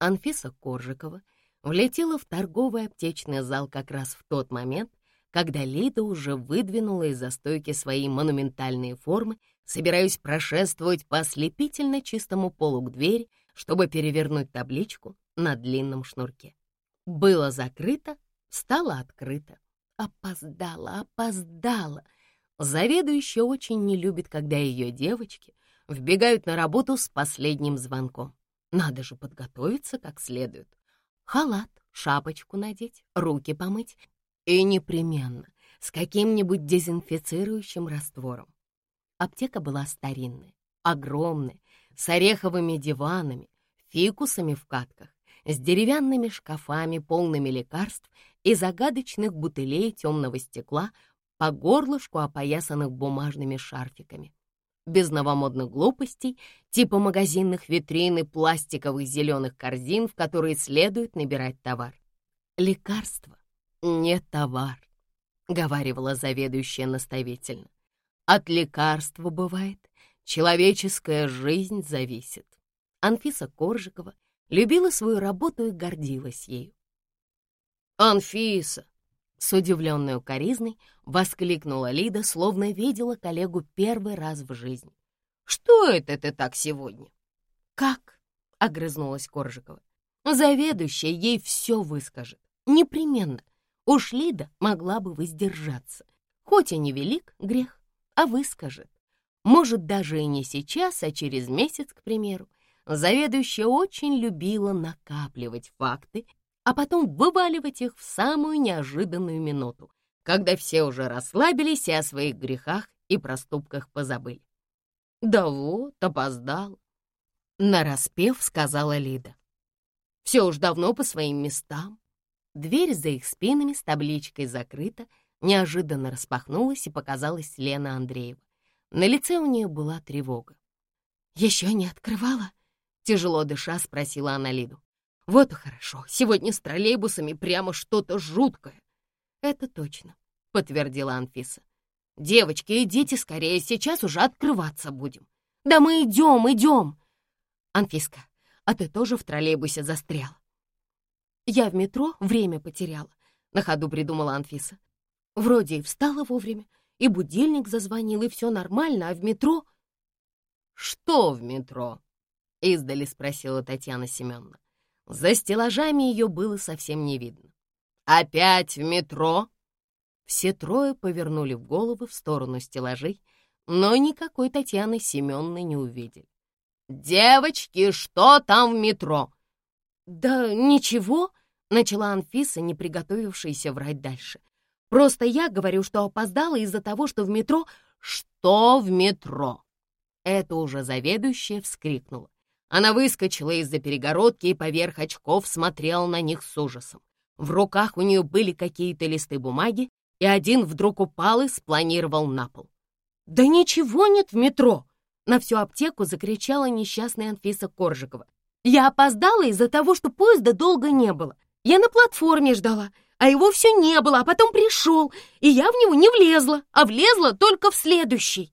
Анфиса Коржикова влетела в торговый аптечный зал как раз в тот момент, когда Лида уже выдвинула из-за стойки свои монументальные формы, собираясь прошествовать по ослепительно чистому полу к двери, чтобы перевернуть табличку на длинном шнурке. Было закрыто, стало открыто. Опоздала, опоздала. Заведующая очень не любит, когда ее девочки вбегают на работу с последним звонком. Надо же подготовиться как следует. Халат, шапочку надеть, руки помыть и непременно с каким-нибудь дезинфицирующим раствором. Аптека была старинная, огромная, с ореховыми диванами, фикусами в катках, с деревянными шкафами, полными лекарств и загадочных бутылей темного стекла по горлышку, опоясанных бумажными шарфиками. Без новомодных глупостей, типа магазинных витрин и пластиковых зеленых корзин, в которые следует набирать товар. Лекарство не товар, — говаривала заведующая наставительно. От лекарства бывает, человеческая жизнь зависит. Анфиса Коржикова любила свою работу и гордилась ею. «Анфиса!» — с удивленной укоризной воскликнула Лида, словно видела коллегу первый раз в жизни. «Что это ты так сегодня?» «Как?» — огрызнулась Коржикова. «Заведующая ей все выскажет. Непременно. Уж Лида могла бы воздержаться. Хоть и невелик грех, а выскажет. Может, даже и не сейчас, а через месяц, к примеру. Заведующая очень любила накапливать факты, а потом вываливать их в самую неожиданную минуту, когда все уже расслабились и о своих грехах и проступках позабыли. «Да вот, опоздал», — нараспев сказала Лида. «Все уж давно по своим местам. Дверь за их спинами с табличкой закрыта, неожиданно распахнулась и показалась Лена Андреева. На лице у нее была тревога. «Еще не открывала?» — тяжело дыша спросила она Лиду. «Вот и хорошо, сегодня с троллейбусами прямо что-то жуткое». «Это точно», — подтвердила Анфиса. «Девочки, идите скорее, сейчас уже открываться будем». «Да мы идем, идем!» «Анфиска, а ты тоже в троллейбусе застряла?» Я в метро время потеряла, на ходу придумала Анфиса. Вроде и встала вовремя, и будильник зазвонил, и все нормально, а в метро... «Что в метро?» — издали спросила Татьяна Семеновна. За стеллажами ее было совсем не видно. «Опять в метро?» Все трое повернули в головы в сторону стеллажей, но никакой Татьяны Семеновны не увидели. «Девочки, что там в метро?» «Да ничего», Начала Анфиса, не приготовившаяся врать дальше. «Просто я говорю, что опоздала из-за того, что в метро...» «Что в метро?» Это уже заведующая вскрикнула. Она выскочила из-за перегородки и поверх очков смотрела на них с ужасом. В руках у нее были какие-то листы бумаги, и один вдруг упал и спланировал на пол. «Да ничего нет в метро!» На всю аптеку закричала несчастная Анфиса Коржикова. «Я опоздала из-за того, что поезда долго не было. Я на платформе ждала, а его все не было, а потом пришел, и я в него не влезла, а влезла только в следующий.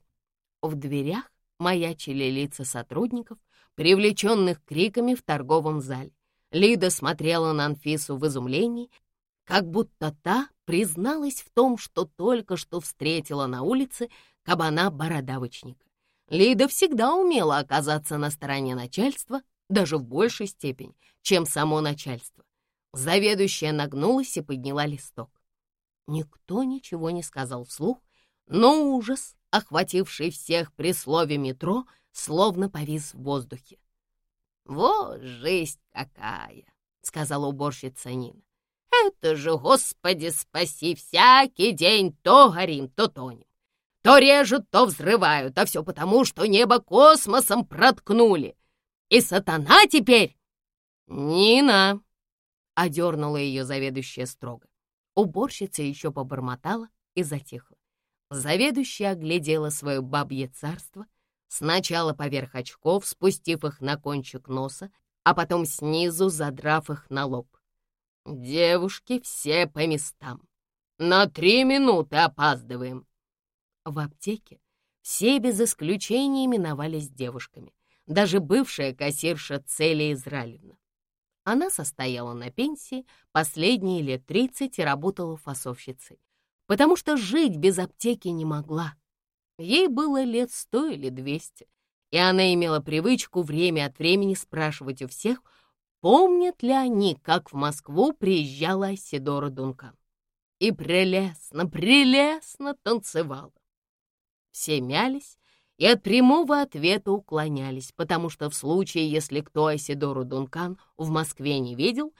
В дверях маячили лица сотрудников, привлеченных криками в торговом зале. Лида смотрела на Анфису в изумлении, как будто та призналась в том, что только что встретила на улице кабана-бородавочника. Лида всегда умела оказаться на стороне начальства, даже в большей степени, чем само начальство. Заведующая нагнулась и подняла листок. Никто ничего не сказал вслух, но ужас, охвативший всех при слове «метро», словно повис в воздухе. «Вот жизнь какая!» — сказала уборщица Нина. «Это же, Господи, спаси, всякий день то горим, то тонем. То режут, то взрывают, а все потому, что небо космосом проткнули. И сатана теперь...» «Нина!» одернула ее заведующая строго. Уборщица еще побормотала и затихла. Заведующая оглядела свое бабье царство, сначала поверх очков, спустив их на кончик носа, а потом снизу задрав их на лоб. «Девушки все по местам. На три минуты опаздываем». В аптеке все без исключения именовались девушками, даже бывшая кассирша Целия Израилевна. Она состояла на пенсии последние лет 30 и работала фасовщицей, потому что жить без аптеки не могла. Ей было лет сто или двести, и она имела привычку время от времени спрашивать у всех, помнят ли они, как в Москву приезжала Сидора Дункан. И прелестно, прелестно танцевала. Все мялись и от прямого ответа уклонялись, потому что в случае, если кто Асидору Дункан в Москве не видел,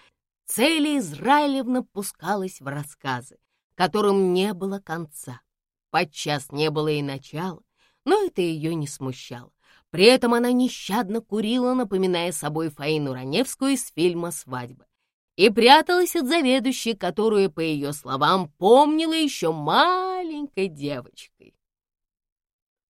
Целия Израилевна пускалась в рассказы, которым не было конца. Подчас не было и начала, но это ее не смущало. При этом она нещадно курила, напоминая собой Фаину Раневскую из фильма «Свадьба», и пряталась от заведующей, которую, по ее словам, помнила еще маленькой девочкой.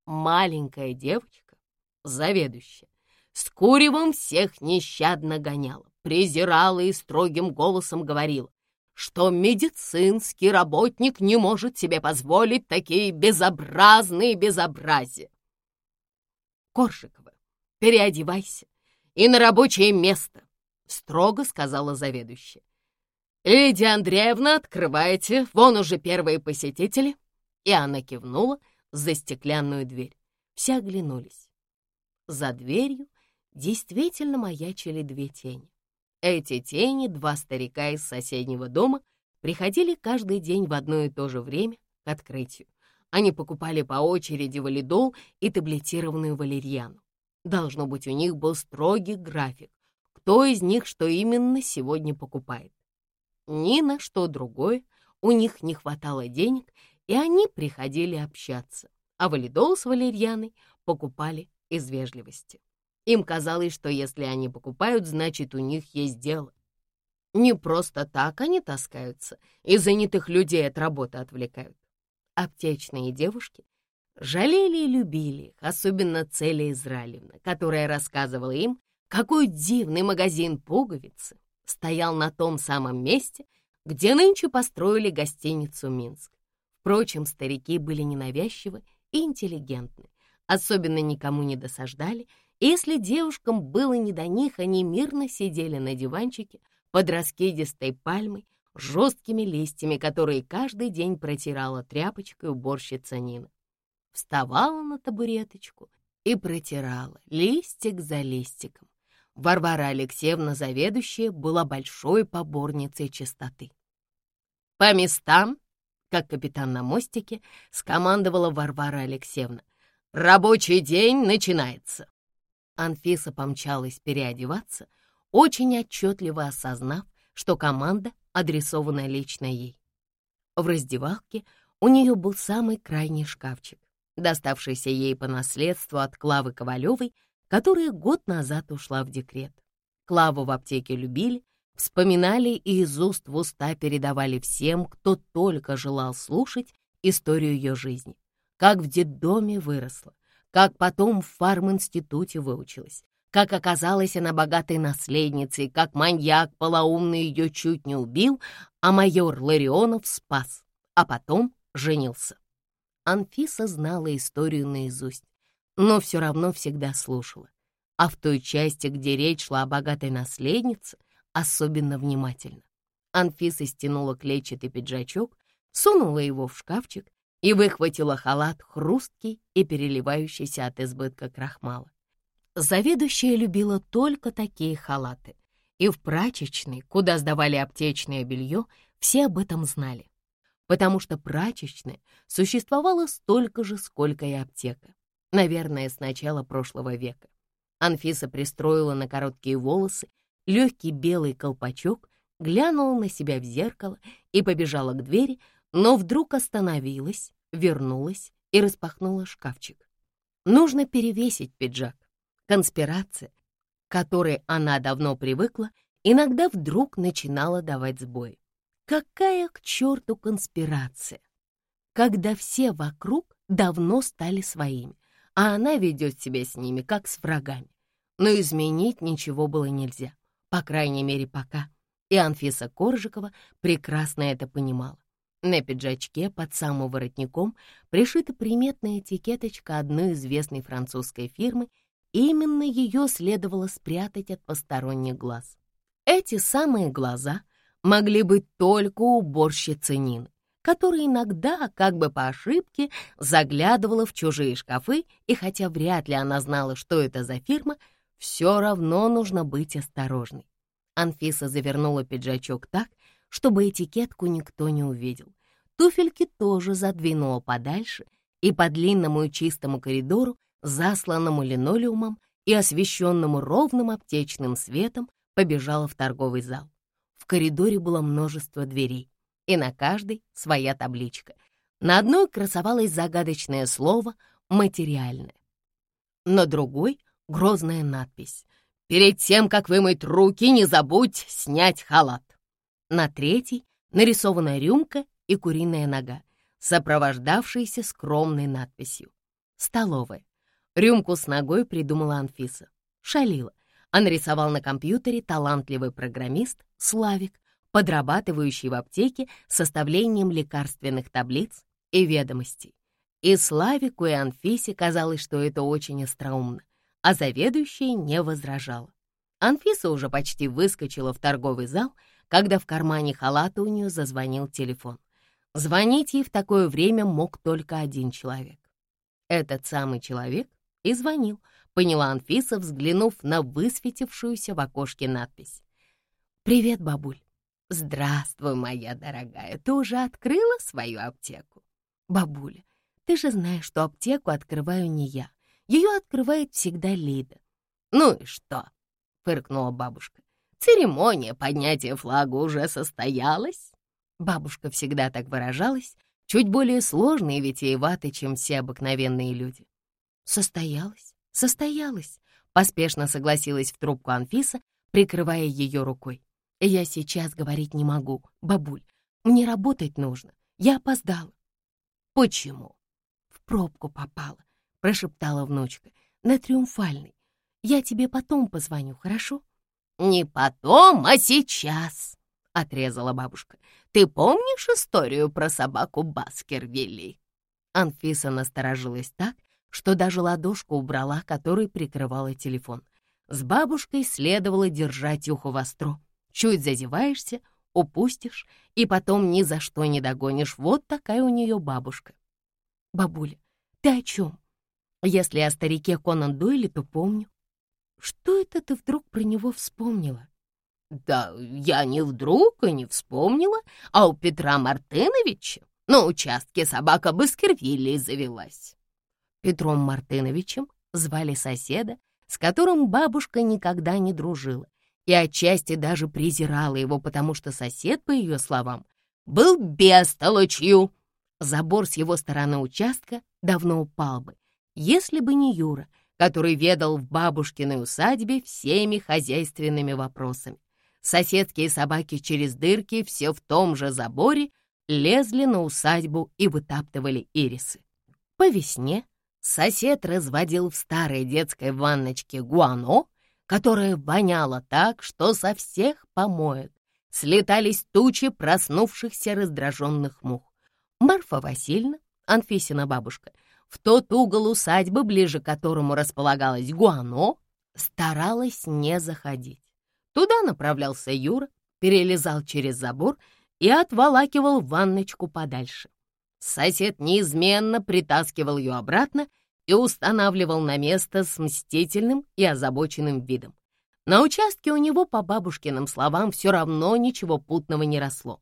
Маленькая девочка, заведующая, с куревом всех нещадно гоняла, презирала и строгим голосом говорила, что медицинский работник не может себе позволить такие безобразные безобразия. Коршикова, переодевайся и на рабочее место, строго сказала заведующая. Лидия Андреевна, открывайте, вон уже первые посетители. И она кивнула за стеклянную дверь. Все оглянулись. За дверью действительно маячили две тени. Эти тени, два старика из соседнего дома, приходили каждый день в одно и то же время к открытию. Они покупали по очереди валидол и таблетированную валерьяну. Должно быть, у них был строгий график, кто из них что именно сегодня покупает. Ни на что другое у них не хватало денег, и они приходили общаться, а валидол с валерьяной покупали из вежливости. Им казалось, что если они покупают, значит, у них есть дело. Не просто так они таскаются и занятых людей от работы отвлекают. Аптечные девушки жалели и любили их, особенно Целия Израилевна, которая рассказывала им, какой дивный магазин пуговицы стоял на том самом месте, где нынче построили гостиницу «Минск». Впрочем, старики были ненавязчивы и интеллигентны, особенно никому не досаждали если девушкам было не до них, они мирно сидели на диванчике под раскидистой пальмой, жесткими листьями, которые каждый день протирала тряпочкой уборщица Нина. Вставала на табуреточку и протирала листик за листиком. Варвара Алексеевна, заведующая, была большой поборницей чистоты. «По местам!» — как капитан на мостике, скомандовала Варвара Алексеевна. «Рабочий день начинается!» Анфиса помчалась переодеваться, очень отчетливо осознав, что команда адресована лично ей. В раздевалке у нее был самый крайний шкафчик, доставшийся ей по наследству от Клавы Ковалевой, которая год назад ушла в декрет. Клаву в аптеке любили, вспоминали и из уст в уста передавали всем, кто только желал слушать историю ее жизни, как в детдоме выросла, как потом в фарм-институте выучилась, как оказалась она богатой наследницей, как маньяк полоумный ее чуть не убил, а майор Ларионов спас, а потом женился. Анфиса знала историю наизусть, но все равно всегда слушала. А в той части, где речь шла о богатой наследнице, особенно внимательно. Анфиса стянула клетчатый пиджачок, сунула его в шкафчик и выхватила халат хрусткий и переливающийся от избытка крахмала. Заведующая любила только такие халаты, и в прачечной, куда сдавали аптечное белье, все об этом знали, потому что прачечная существовала столько же, сколько и аптека, наверное, с начала прошлого века. Анфиса пристроила на короткие волосы легкий белый колпачок, глянула на себя в зеркало и побежала к двери, но вдруг остановилась, вернулась и распахнула шкафчик. Нужно перевесить пиджак. Конспирация, к которой она давно привыкла, иногда вдруг начинала давать сбой. Какая к черту конспирация, когда все вокруг давно стали своими, а она ведет себя с ними, как с врагами. Но изменить ничего было нельзя, по крайней мере, пока. И Анфиса Коржикова прекрасно это понимала. На пиджачке под самым воротником пришита приметная этикеточка одной известной французской фирмы, и именно ее следовало спрятать от посторонних глаз. Эти самые глаза могли быть только уборщицы Нины, которая иногда, как бы по ошибке, заглядывала в чужие шкафы, и хотя вряд ли она знала, что это за фирма, все равно нужно быть осторожной. Анфиса завернула пиджачок так, чтобы этикетку никто не увидел. Туфельки тоже задвинула подальше, и по длинному и чистому коридору, засланному линолеумом и освещенному ровным аптечным светом, побежала в торговый зал. В коридоре было множество дверей, и на каждой своя табличка. На одной красовалось загадочное слово «материальное». На другой — грозная надпись «Перед тем, как вымыть руки, не забудь снять халат». На третьей нарисована рюмка и куриная нога, сопровождавшиеся скромной надписью «Столовая». Рюмку с ногой придумала Анфиса. Шалила. А нарисовал на компьютере талантливый программист Славик, подрабатывающий в аптеке составлением лекарственных таблиц и ведомостей. И Славику, и Анфисе казалось, что это очень остроумно, а заведующая не возражала. Анфиса уже почти выскочила в торговый зал, когда в кармане халата у нее зазвонил телефон. Звонить ей в такое время мог только один человек. Этот самый человек и звонил, поняла Анфиса, взглянув на высветившуюся в окошке надпись. «Привет, бабуль». «Здравствуй, моя дорогая, ты уже открыла свою аптеку?» «Бабуля, ты же знаешь, что аптеку открываю не я. Ее открывает всегда Лида». «Ну и что?» — фыркнула бабушка. «Церемония поднятия флага уже состоялась?» Бабушка всегда так выражалась, чуть более сложной и витиеватой, чем все обыкновенные люди. «Состоялась, состоялась», — поспешно согласилась в трубку Анфиса, прикрывая ее рукой. «Я сейчас говорить не могу, бабуль. Мне работать нужно. Я опоздала». «Почему?» «В пробку попала», — прошептала внучка. «На Триумфальной. Я тебе потом позвоню, хорошо?» «Не потом, а сейчас», — отрезала бабушка. «Ты помнишь историю про собаку Баскервилли?» Анфиса насторожилась так, что даже ладошку убрала, которой прикрывала телефон. С бабушкой следовало держать ухо востро. Чуть зазеваешься, упустишь, и потом ни за что не догонишь. Вот такая у нее бабушка. Бабуля, ты о чем? Если о старике Конан Дойле, то помню. Что это ты вдруг про него вспомнила? Да я не вдруг и не вспомнила, а у Петра Мартыновича на участке собака Баскервилли завелась. Петром Мартыновичем звали соседа, с которым бабушка никогда не дружила и отчасти даже презирала его, потому что сосед, по ее словам, был бестолочью. Забор с его стороны участка давно упал бы, если бы не Юра, который ведал в бабушкиной усадьбе всеми хозяйственными вопросами. Соседские собаки через дырки все в том же заборе лезли на усадьбу и вытаптывали ирисы. По весне Сосед разводил в старой детской ванночке гуано, которое воняло так, что со всех помоек слетались тучи проснувшихся раздраженных мух. Марфа Васильевна, Анфисина бабушка, в тот угол усадьбы, ближе к которому располагалась гуано, старалась не заходить. Туда направлялся Юра, перелезал через забор и отволакивал ванночку подальше. Сосед неизменно притаскивал ее обратно и устанавливал на место с мстительным и озабоченным видом. На участке у него, по бабушкиным словам, все равно ничего путного не росло.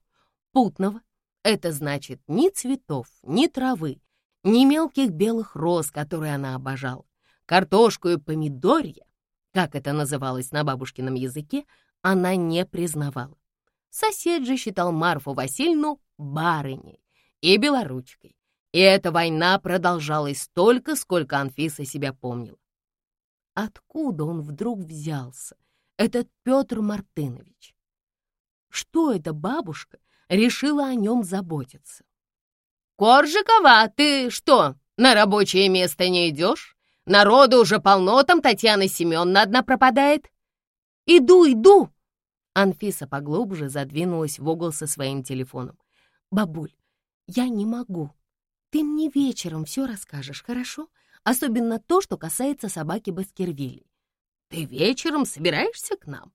Путного — это значит ни цветов, ни травы, ни мелких белых роз, которые она обожала. Картошку и помидорья, как это называлось на бабушкином языке, она не признавала. Сосед же считал Марфу Васильевну барыней и белоручкой. И эта война продолжалась столько, сколько Анфиса себя помнила. Откуда он вдруг взялся, этот Петр Мартынович? Что эта бабушка решила о нем заботиться? «Коржикова, ты что, на рабочее место не идешь? Народу уже полно, там Татьяна Семеновна одна пропадает». «Иду, иду!» Анфиса поглубже задвинулась в угол со своим телефоном. «Бабуль, я не могу. Ты мне вечером все расскажешь, хорошо? Особенно то, что касается собаки Баскервилли. Ты вечером собираешься к нам?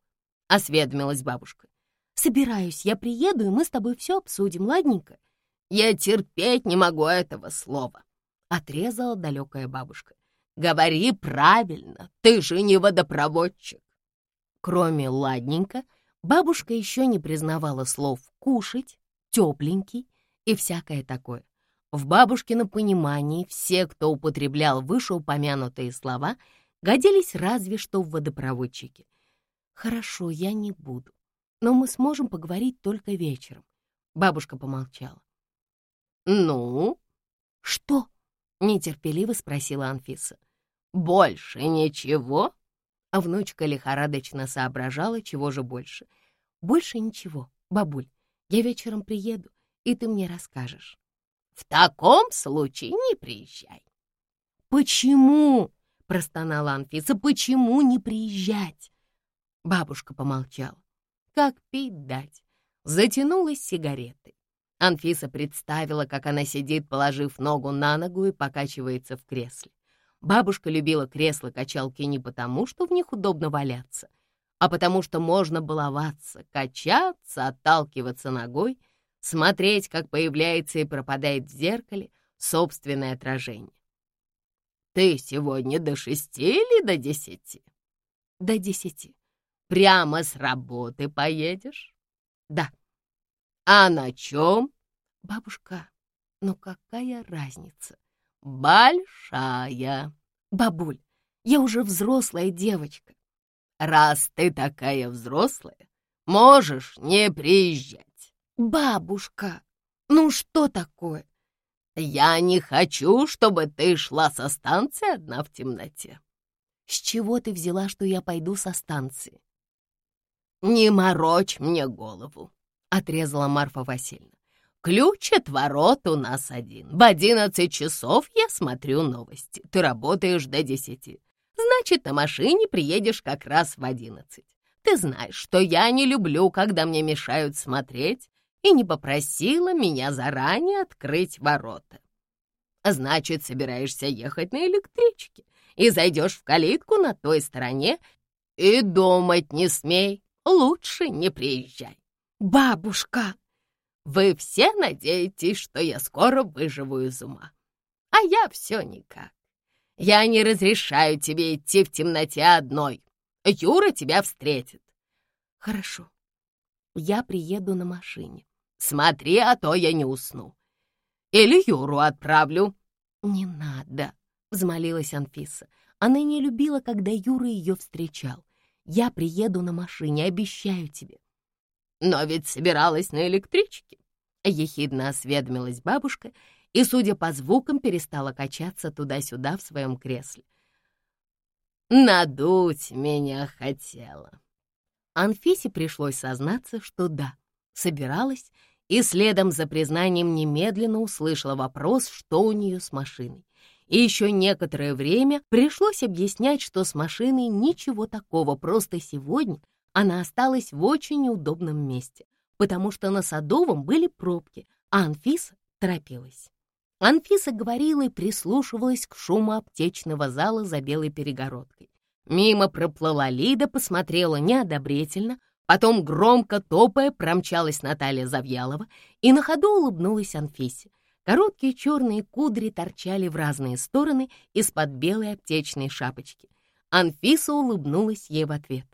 осведомилась бабушка. «Собираюсь, я приеду, и мы с тобой все обсудим, ладненько?» «Я терпеть не могу этого слова», — отрезала далекая бабушка. «Говори правильно, ты же не водопроводчик». Кроме «ладненько», бабушка еще не признавала слов «кушать», «тепленький» и всякое такое. В бабушкином понимании все, кто употреблял вышеупомянутые слова, годились разве что в водопроводчике. «Хорошо, я не буду, но мы сможем поговорить только вечером». Бабушка помолчала. «Ну?» «Что?» — нетерпеливо спросила Анфиса. «Больше ничего?» А внучка лихорадочно соображала, чего же больше. «Больше ничего, бабуль. Я вечером приеду, и ты мне расскажешь». «В таком случае не приезжай». «Почему?» — простонала Анфиса. «Почему не приезжать?» Бабушка помолчала. «Как пить дать?» Затянулась сигаретой. Анфиса представила, как она сидит, положив ногу на ногу и покачивается в кресле. Бабушка любила кресла-качалки не потому, что в них удобно валяться, а потому что можно баловаться, качаться, отталкиваться ногой, смотреть, как появляется и пропадает в зеркале собственное отражение. «Ты сегодня до шести или до десяти?» «До десяти». «Прямо с работы поедешь?» «Да». «А на чем?» «Бабушка, ну какая разница?» «Большая!» «Бабуль, я уже взрослая девочка». «Раз ты такая взрослая, можешь не приезжать». «Бабушка, ну что такое?» «Я не хочу, чтобы ты шла со станции одна в темноте». «С чего ты взяла, что я пойду со станции?» «Не морочь мне голову отрезала Марфа Васильевна. «Ключ от ворот у нас один. В одиннадцать часов я смотрю новости. Ты работаешь до десяти. Значит, на машине приедешь как раз в одиннадцать. Ты знаешь, что я не люблю, когда мне мешают смотреть, и не попросила меня заранее открыть ворота. Значит, собираешься ехать на электричке и зайдешь в калитку на той стороне и думать не смей, лучше не приезжай. «Бабушка!» «Вы все надеетесь, что я скоро выживу из ума, а я все никак. Я не разрешаю тебе идти в темноте одной. Юра тебя встретит». «Хорошо, я приеду на машине. Смотри, а то я не усну. Или Юру отправлю». «Не надо», — взмолилась Анфиса. Она не любила, когда Юра ее встречал. «Я приеду на машине, обещаю тебе. «Но ведь собиралась на электричке», — ехидно осведомилась бабушка и, судя по звукам, перестала качаться туда-сюда в своем кресле. «Надуть меня хотела». Анфисе пришлось сознаться, что да, собиралась, и следом за признанием немедленно услышала вопрос, что у нее с машиной. И еще некоторое время пришлось объяснять, что с машиной ничего такого, просто сегодня она осталась в очень неудобном месте, потому что на Садовом были пробки, а Анфиса торопилась. Анфиса говорила и прислушивалась к шуму аптечного зала за белой перегородкой. Мимо проплыла Лида, посмотрела неодобрительно, потом громко топая промчалась Наталья Завьялова и на ходу улыбнулась Анфисе. Короткие черные кудри торчали в разные стороны из-под белой аптечной шапочки. Анфиса улыбнулась ей в ответ.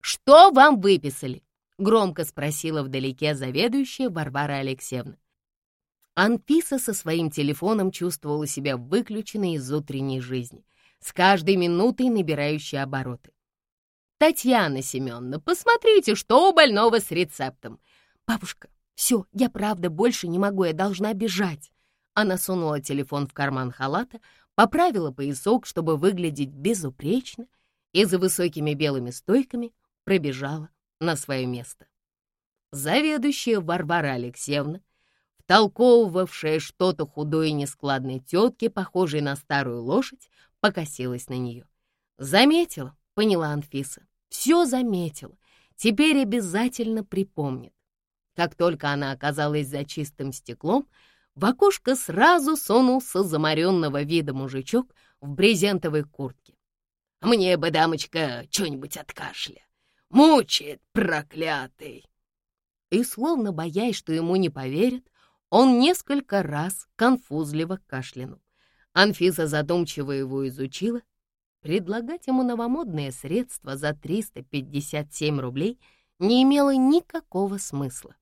«Что вам выписали?» — громко спросила вдалеке заведующая Варвара Алексеевна. Анфиса со своим телефоном чувствовала себя выключенной из утренней жизни, с каждой минутой набирающей обороты. «Татьяна Семеновна, посмотрите, что у больного с рецептом!» «Бабушка, все, я правда больше не могу, я должна бежать!» Она сунула телефон в карман халата, поправила поясок, чтобы выглядеть безупречно, и за высокими белыми стойками пробежала на свое место. Заведующая Варвара Алексеевна, втолковывавшая что-то худой и нескладной тетке, похожей на старую лошадь, покосилась на нее. «Заметила», — поняла Анфиса, — «все заметила, теперь обязательно припомнит». Как только она оказалась за чистым стеклом, в окошко сразу сунулся замаренного вида мужичок в брезентовой куртке. «Мне бы, дамочка, что-нибудь от кашля», Мучает проклятый!» И, словно боясь, что ему не поверят, он несколько раз конфузливо кашлянул. Анфиса задумчиво его изучила. Предлагать ему новомодные средства за 357 рублей не имело никакого смысла.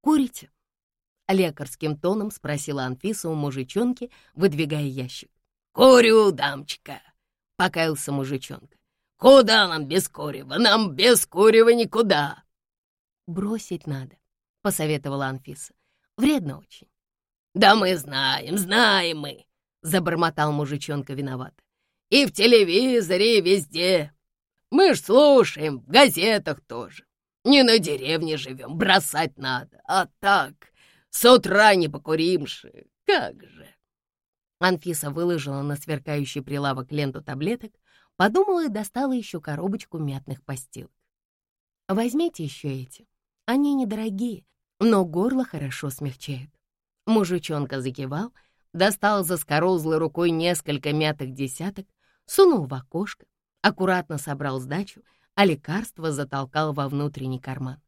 «Курите?» — лекарским тоном спросила Анфиса у мужичонки, выдвигая ящик. «Курю, дамочка!» — покаялся мужичонка. «Куда нам без курева? Нам без курева никуда!» «Бросить надо», — посоветовала Анфиса. «Вредно очень». «Да мы знаем, знаем мы!» — забормотал мужичонка виноват. «И в телевизоре, и везде. Мы ж слушаем, в газетах тоже. Не на деревне живем, бросать надо, а так, с утра не покуримши, как же!» Анфиса выложила на сверкающий прилавок ленту таблеток, подумала и достала еще коробочку мятных постилок. «Возьмите еще эти. Они недорогие, но горло хорошо смягчают». Мужичонка закивал, достал за скорозлой рукой несколько мятых десяток, сунул в окошко, аккуратно собрал сдачу, а лекарство затолкал во внутренний карман.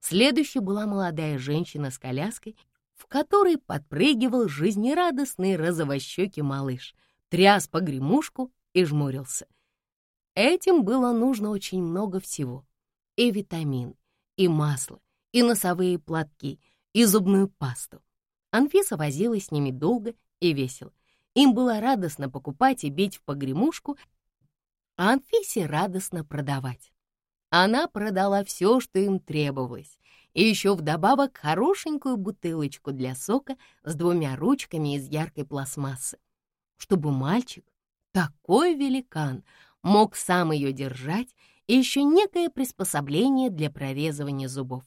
Следующей была молодая женщина с коляской, в которой подпрыгивал жизнерадостный розовощекий малыш, тряс погремушку и жмурился. Этим было нужно очень много всего. И витамин, и масло, и носовые платки, и зубную пасту. Анфиса возилась с ними долго и весело. Им было радостно покупать и бить в погремушку, а Анфисе радостно продавать. Она продала все, что им требовалось, и еще вдобавок хорошенькую бутылочку для сока с двумя ручками из яркой пластмассы, чтобы мальчик, такой великан, мог сам ее держать и еще некое приспособление для прорезывания зубов.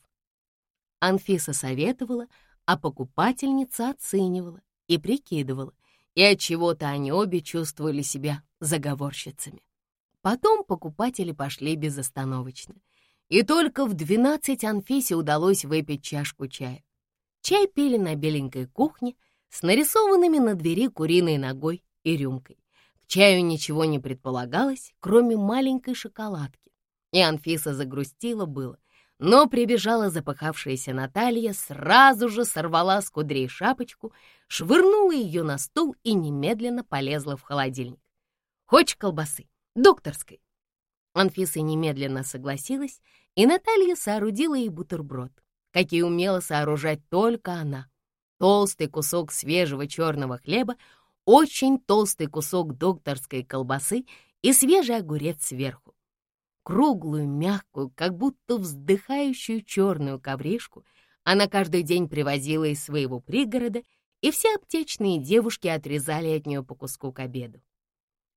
Анфиса советовала, а покупательница оценивала и прикидывала, и от чего то они обе чувствовали себя заговорщицами. Потом покупатели пошли безостановочно. И только в двенадцать Анфисе удалось выпить чашку чая. Чай пили на беленькой кухне с нарисованными на двери куриной ногой и рюмкой. Чаю ничего не предполагалось, кроме маленькой шоколадки. И Анфиса загрустила было, но прибежала запахавшаяся Наталья, сразу же сорвала с кудрей шапочку, швырнула ее на стул и немедленно полезла в холодильник. «Хочешь колбасы? Докторской!» Анфиса немедленно согласилась, и Наталья соорудила ей бутерброд, какие умела сооружать только она. Толстый кусок свежего черного хлеба, очень толстый кусок докторской колбасы и свежий огурец сверху. Круглую, мягкую, как будто вздыхающую черную ковришку она каждый день привозила из своего пригорода, и все аптечные девушки отрезали от нее по куску к обеду.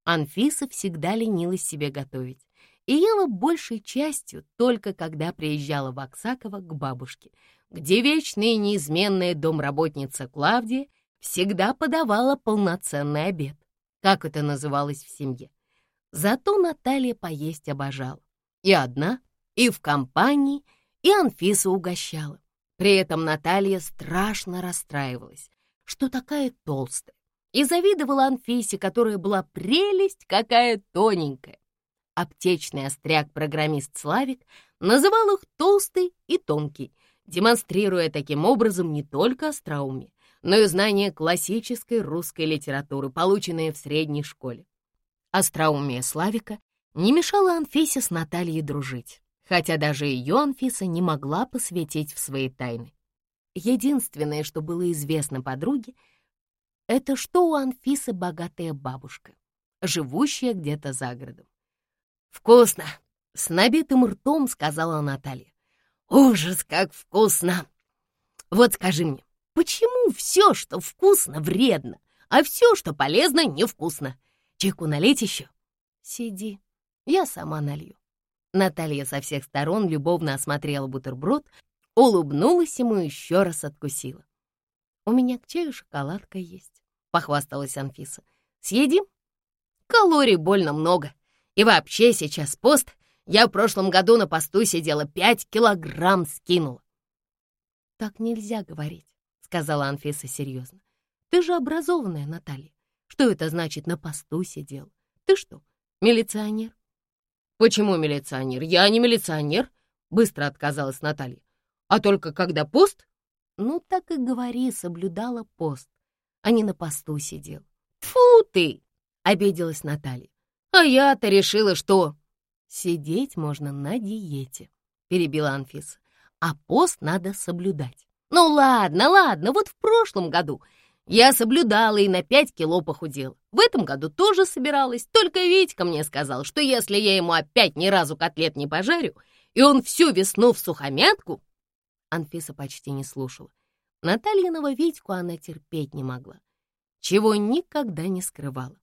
Анфиса всегда ленилась себе готовить и ела большей частью только когда приезжала в Оксаково к бабушке, где вечная и неизменная домработница Клавдия всегда подавала полноценный обед, как это называлось в семье. Зато Наталья поесть обожала. И одна, и в компании, и Анфиса угощала. При этом Наталья страшно расстраивалась, что такая толстая, и завидовала Анфисе, которая была прелесть какая тоненькая. Аптечный остряк-программист Славик называл их толстый и тонкий, демонстрируя таким образом не только остроумие, но и знание классической русской литературы, полученные в средней школе. Остроумие Славика не мешало Анфисе с Натальей дружить, хотя даже ее Анфиса не могла посвятить в свои тайны. Единственное, что было известно подруге, это что у Анфисы богатая бабушка, живущая где-то за городом. «Вкусно!» — с набитым ртом сказала Наталья. «Ужас, как вкусно! Вот скажи мне, почему все, что вкусно, вредно, а все, что полезно, невкусно? Чайку налить еще?» «Сиди, я сама налью». Наталья со всех сторон любовно осмотрела бутерброд, улыбнулась ему и еще раз откусила. «У меня к чаю шоколадка есть», — похвасталась Анфиса. «Съедим?» «Калорий больно много», и вообще сейчас пост. Я в прошлом году на посту сидела, пять килограмм скинула. «Так нельзя говорить», — сказала Анфиса серьезно. «Ты же образованная, Наталья. Что это значит на посту сидел? Ты что, милиционер?» «Почему милиционер? Я не милиционер», — быстро отказалась Наталья. «А только когда пост?» «Ну, так и говори, соблюдала пост, а не на посту сидел». «Тьфу ты!» — обиделась Наталья. «А я-то решила, что...» «Сидеть можно на диете», — перебила Анфиса. «А пост надо соблюдать». «Ну ладно, ладно, вот в прошлом году я соблюдала и на пять кило похудела. В этом году тоже собиралась, только Витька мне сказал, что если я ему опять ни разу котлет не пожарю, и он всю весну в сухомятку...» Анфиса почти не слушала. Натальиного Витьку она терпеть не могла, чего никогда не скрывала.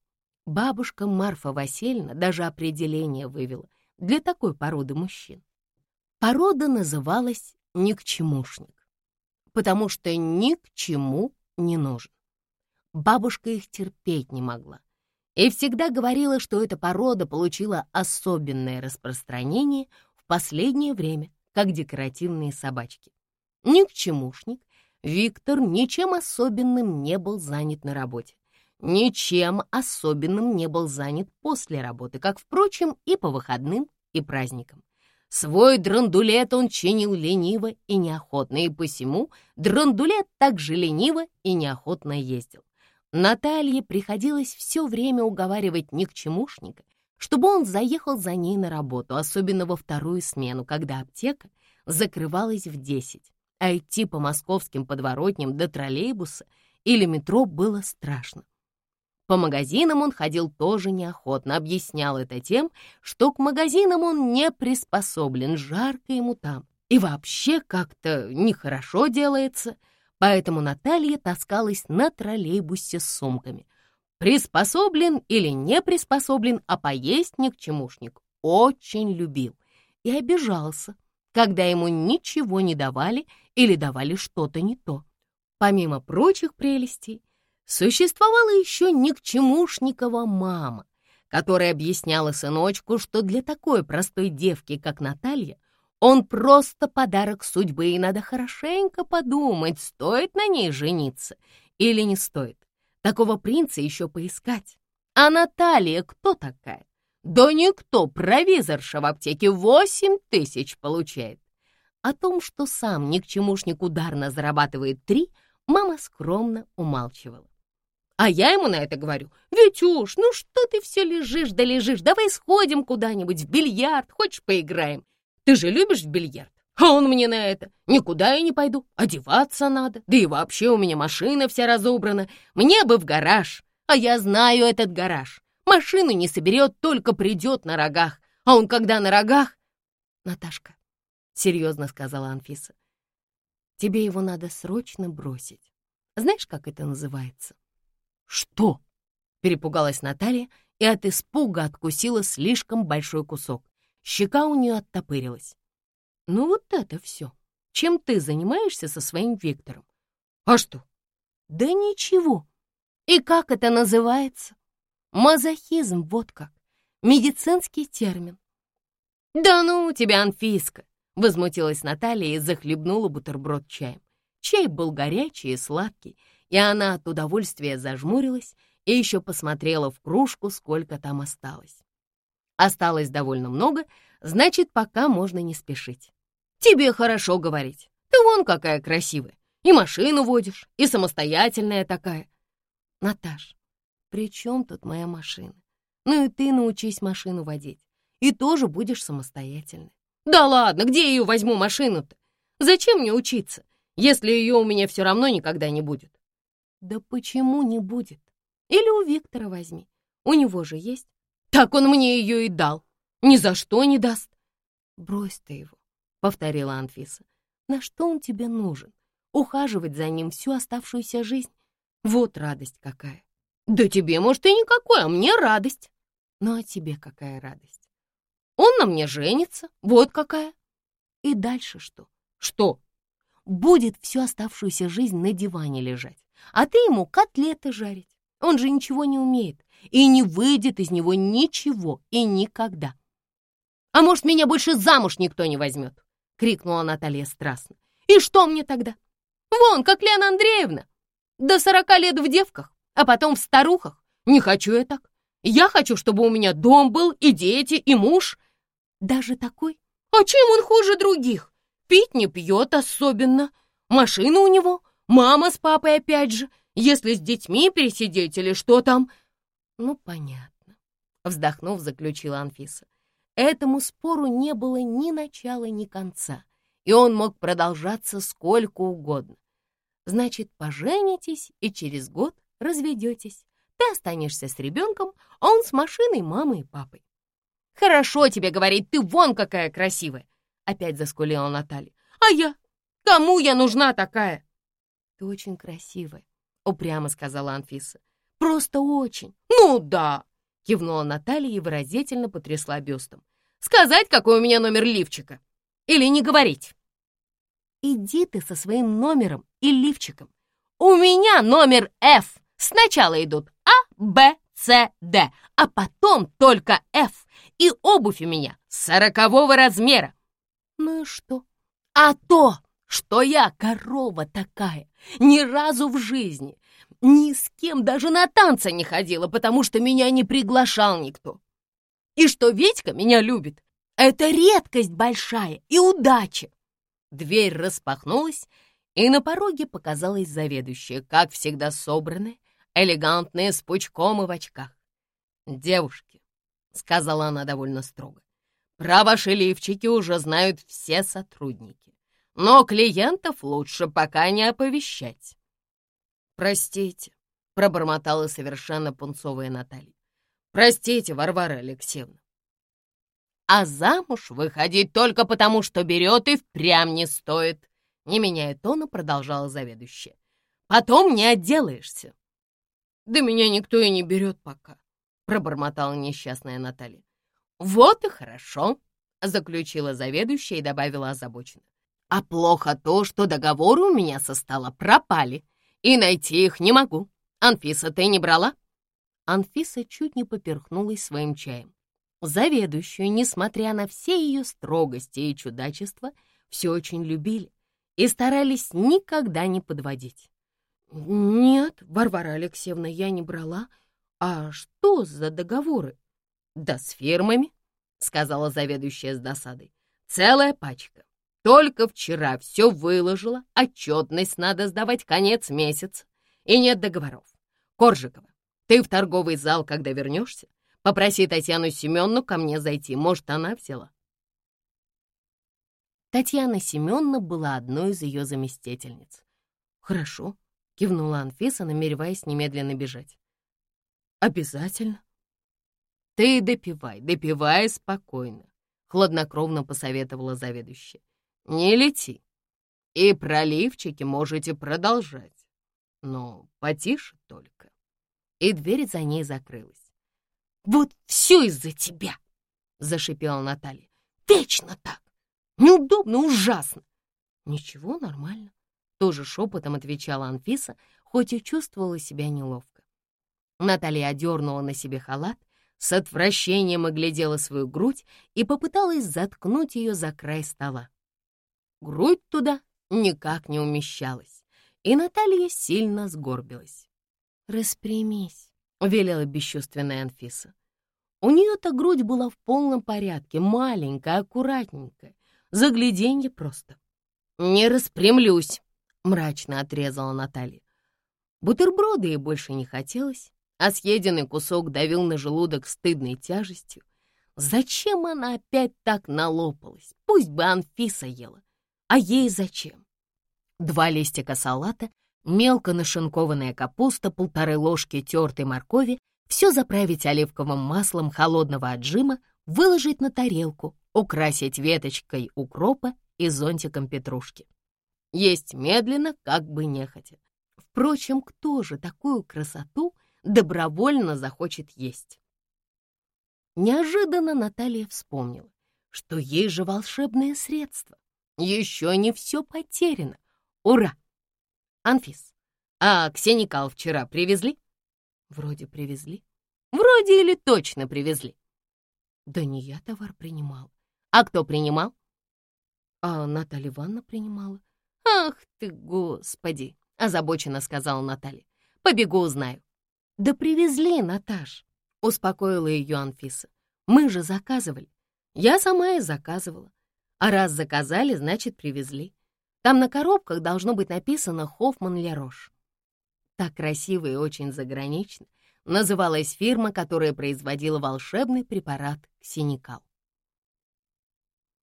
Бабушка Марфа Васильевна даже определение вывела для такой породы мужчин. Порода называлась «никчемушник», потому что ни к чему не нужен. Бабушка их терпеть не могла и всегда говорила, что эта порода получила особенное распространение в последнее время, как декоративные собачки. Ни к чемушник Виктор ничем особенным не был занят на работе. Ничем особенным не был занят после работы, как, впрочем, и по выходным, и праздникам. Свой драндулет он чинил лениво и неохотно, и посему драндулет также лениво и неохотно ездил. Наталье приходилось все время уговаривать никчемушника, чтобы он заехал за ней на работу, особенно во вторую смену, когда аптека закрывалась в десять, а идти по московским подворотням до троллейбуса или метро было страшно. По магазинам он ходил тоже неохотно, объяснял это тем, что к магазинам он не приспособлен, жарко ему там. И вообще как-то нехорошо делается, поэтому Наталья таскалась на троллейбусе с сумками. Приспособлен или не приспособлен, а поесть ни к чемушник очень любил и обижался, когда ему ничего не давали или давали что-то не то. Помимо прочих прелестей, Существовала еще Никчемушникова мама, которая объясняла сыночку, что для такой простой девки, как Наталья, он просто подарок судьбы, и надо хорошенько подумать, стоит на ней жениться или не стоит. Такого принца еще поискать. А Наталья кто такая? Да никто, провизорша в аптеке восемь тысяч получает. О том, что сам никчемушник ударно зарабатывает три, мама скромно умалчивала. А я ему на это говорю, «Витюш, ну что ты все лежишь да лежишь, давай сходим куда-нибудь в бильярд, хочешь поиграем? Ты же любишь в бильярд?» А он мне на это, «Никуда я не пойду, одеваться надо, да и вообще у меня машина вся разобрана, мне бы в гараж, а я знаю этот гараж, машину не соберет, только придет на рогах, а он когда на рогах...» «Наташка», — серьезно сказала Анфиса, «тебе его надо срочно бросить. Знаешь, как это называется?» «Что?» — перепугалась Наталья и от испуга откусила слишком большой кусок. Щека у нее оттопырилась. «Ну вот это все. Чем ты занимаешься со своим Виктором?» «А что?» «Да ничего. И как это называется?» «Мазохизм, вот как. Медицинский термин». «Да ну тебя, Анфиска!» — возмутилась Наталья и захлебнула бутерброд чаем. Чай был горячий и сладкий, и она от удовольствия зажмурилась и еще посмотрела в кружку, сколько там осталось. Осталось довольно много, значит, пока можно не спешить. Тебе хорошо говорить. Ты вон какая красивая. И машину водишь, и самостоятельная такая. Наташ, при чем тут моя машина? Ну и ты научись машину водить, и тоже будешь самостоятельной. Да ладно, где я ее возьму машину-то? Зачем мне учиться, если ее у меня все равно никогда не будет? Да почему не будет? Или у Виктора возьми. У него же есть. Так он мне ее и дал. Ни за что не даст. Брось ты его, повторила Анфиса. На что он тебе нужен? Ухаживать за ним всю оставшуюся жизнь? Вот радость какая. Да тебе, может, и никакой, а мне радость. Ну а тебе какая радость? Он на мне женится, вот какая. И дальше что? Что? Будет всю оставшуюся жизнь на диване лежать а ты ему котлеты жарить. Он же ничего не умеет, и не выйдет из него ничего и никогда. «А может, меня больше замуж никто не возьмет?» — крикнула Наталья страстно. «И что мне тогда? Вон, как Лена Андреевна. До сорока лет в девках, а потом в старухах. Не хочу я так. Я хочу, чтобы у меня дом был, и дети, и муж. Даже такой? А чем он хуже других? Пить не пьет особенно. Машина у него, мама с папой опять же. Если с детьми пересидеть или что там... Ну, понятно. Вздохнув, заключила Анфиса. Этому спору не было ни начала, ни конца, и он мог продолжаться сколько угодно. Значит, поженитесь и через год разведетесь. Ты останешься с ребенком, а он с машиной, мамой и папой. «Хорошо тебе говорить, ты вон какая красивая!» Опять заскулила Наталья. «А я? Кому я нужна такая?» «Ты очень красивая», — упрямо сказала Анфиса. «Просто очень». «Ну да!» — кивнула Наталья и выразительно потрясла бюстом. «Сказать, какой у меня номер лифчика? Или не говорить?» «Иди ты со своим номером и лифчиком. У меня номер F. Сначала идут А, Б, С, Д, а потом только F. И обувь у меня сорокового размера. Ну и что? А то, что я корова такая, ни разу в жизни, ни с кем даже на танцы не ходила, потому что меня не приглашал никто. И что Витька меня любит, это редкость большая и удача. Дверь распахнулась, и на пороге показалась заведующая, как всегда собранная, элегантная, с пучком и в очках. «Девушки», — сказала она довольно строго, «про ваши лифчики уже знают все сотрудники, но клиентов лучше пока не оповещать». «Простите», — пробормотала совершенно пунцовая Наталья. «Простите, Варвара Алексеевна». «А замуж выходить только потому, что берет и впрямь не стоит», не меняя тона, продолжала заведующая. «Потом не отделаешься». «Да меня никто и не берет пока», — пробормотала несчастная Наталья. «Вот и хорошо», — заключила заведующая и добавила озабоченно. «А плохо то, что договоры у меня со стола пропали, и найти их не могу. Анфиса, ты не брала?» Анфиса чуть не поперхнулась своим чаем. Заведующую, несмотря на все ее строгости и чудачества, все очень любили и старались никогда не подводить. «Нет, Варвара Алексеевна, я не брала. А что за договоры?» «Да с фирмами», — сказала заведующая с досадой. «Целая пачка. Только вчера все выложила, отчетность надо сдавать конец месяца, и нет договоров. Коржикова, ты в торговый зал, когда вернешься, попроси Татьяну Семенну ко мне зайти, может, она взяла». Татьяна Семеновна была одной из ее заместительниц. «Хорошо», — кивнула Анфиса, намереваясь немедленно бежать. «Обязательно». «Ты допивай, допивай спокойно», — хладнокровно посоветовала заведующая. «Не лети. И проливчики можете продолжать, но потише только». И дверь за ней закрылась. «Вот все из-за тебя!» — зашипела Наталья. «Вечно так! Неудобно, ужасно!» «Ничего, нормально. Тоже шепотом отвечала Анфиса, хоть и чувствовала себя неловко. Наталья одернула на себе халат, с отвращением оглядела свою грудь и попыталась заткнуть ее за край стола. Грудь туда никак не умещалась, и Наталья сильно сгорбилась. «Распрямись», — велела бесчувственная Анфиса. У нее-то грудь была в полном порядке, маленькая, аккуратненькая, загляденье просто. «Не распрямлюсь», — мрачно отрезала Наталья. Бутерброды ей больше не хотелось, а съеденный кусок давил на желудок стыдной тяжестью. Зачем она опять так налопалась? Пусть бы Анфиса ела. А ей зачем? Два листика салата, мелко нашинкованная капуста, полторы ложки тертой моркови, все заправить оливковым маслом холодного отжима, выложить на тарелку, украсить веточкой укропа и зонтиком петрушки. Есть медленно, как бы нехотя. Впрочем, кто же такую красоту добровольно захочет есть? Неожиданно Наталья вспомнила, что есть же волшебное средство. Еще не все потеряно. Ура! Анфис, а Ксеникал вчера привезли? Вроде привезли. Вроде или точно привезли? Да не я товар принимал. А кто принимал? А Наталья Ивановна принимала. «Ах ты, господи!» — озабоченно сказала Наталья. «Побегу узнаю». «Да привезли, Наташ!» — успокоила ее Анфиса. «Мы же заказывали». Я сама и заказывала. А раз заказали, значит, привезли. Там на коробках должно быть написано «Хоффман Лерош». Так красиво и очень загранично называлась фирма, которая производила волшебный препарат «Синикал».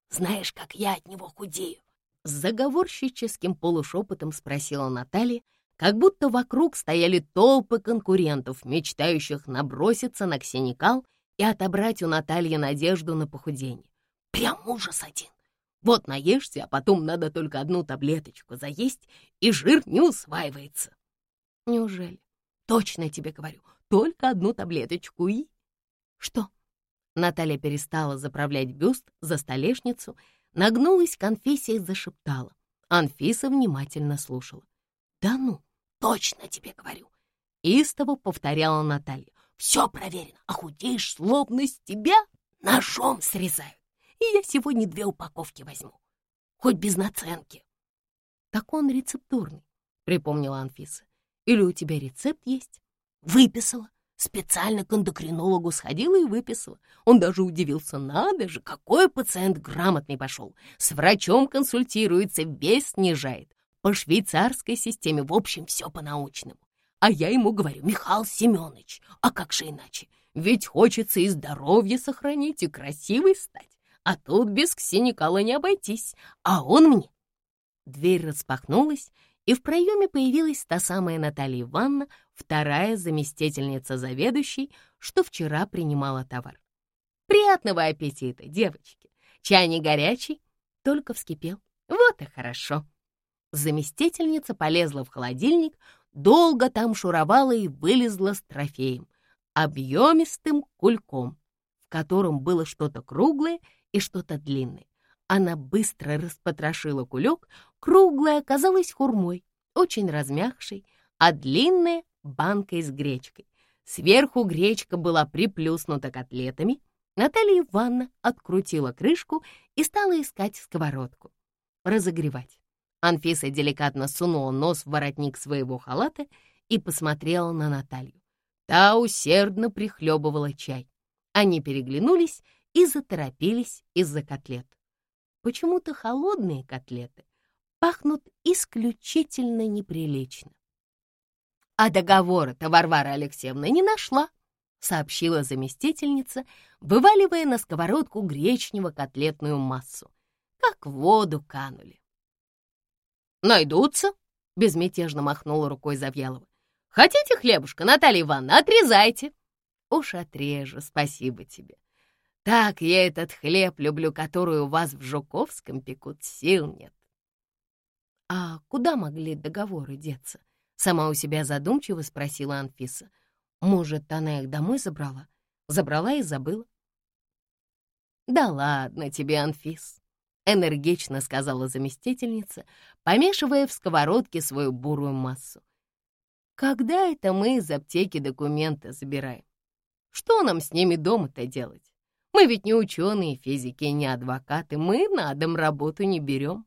«Знаешь, как я от него худею?» С заговорщическим полушепотом спросила Наталья, как будто вокруг стояли толпы конкурентов, мечтающих наброситься на Ксеникал и отобрать у Натальи надежду на похудение. «Прям ужас один! Вот наешься, а потом надо только одну таблеточку заесть, и жир не усваивается». «Неужели?» «Точно тебе говорю, только одну таблеточку и...» «Что?» Наталья перестала заправлять бюст за столешницу, нагнулась к Анфисе и зашептала. Анфиса внимательно слушала. «Да ну, точно тебе говорю!» Истово повторяла Наталья. «Все проверено, а худеешь, словно с тебя ножом срезают. И я сегодня две упаковки возьму, хоть без наценки». «Так он рецептурный», — припомнила Анфиса. «Или у тебя рецепт есть?» «Выписала. Специально к эндокринологу сходила и выписала. Он даже удивился. Надо же, какой пациент грамотный пошел. С врачом консультируется, вес снижает. По швейцарской системе, в общем, все по-научному. А я ему говорю, Михаил Семенович, а как же иначе? Ведь хочется и здоровье сохранить, и красивой стать. А тут без Ксеникала не обойтись. А он мне... Дверь распахнулась, и в проеме появилась та самая Наталья Ивановна, вторая заместительница заведующей, что вчера принимала товар. «Приятного аппетита, девочки! Чай не горячий, только вскипел. Вот и хорошо!» Заместительница полезла в холодильник, долго там шуровала и вылезла с трофеем, объемистым кульком, в котором было что-то круглое и что-то длинное. Она быстро распотрошила кулек, круглая оказалась хурмой, очень размягшей, а длинная — банкой с гречкой. Сверху гречка была приплюснута котлетами. Наталья Ивановна открутила крышку и стала искать сковородку. Разогревать. Анфиса деликатно сунула нос в воротник своего халата и посмотрела на Наталью. Та усердно прихлебывала чай. Они переглянулись и заторопились из-за котлет. Почему-то холодные котлеты пахнут исключительно неприлично. «А договора-то Варвара Алексеевна не нашла», — сообщила заместительница, вываливая на сковородку гречнево-котлетную массу. Как в воду канули. «Найдутся?» — безмятежно махнула рукой Завьялова. «Хотите хлебушка, Наталья Ивановна, отрезайте». «Уж отрежу, спасибо тебе. Так я этот хлеб люблю, который у вас в Жуковском пекут, сил нет. А куда могли договоры деться? Сама у себя задумчиво спросила Анфиса. Может, она их домой забрала? Забрала и забыла. Да ладно тебе, Анфис, энергично сказала заместительница, помешивая в сковородке свою бурую массу. Когда это мы из аптеки документы забираем? Что нам с ними дома-то делать? Мы ведь не ученые физики, не адвокаты, мы на дом работу не берем.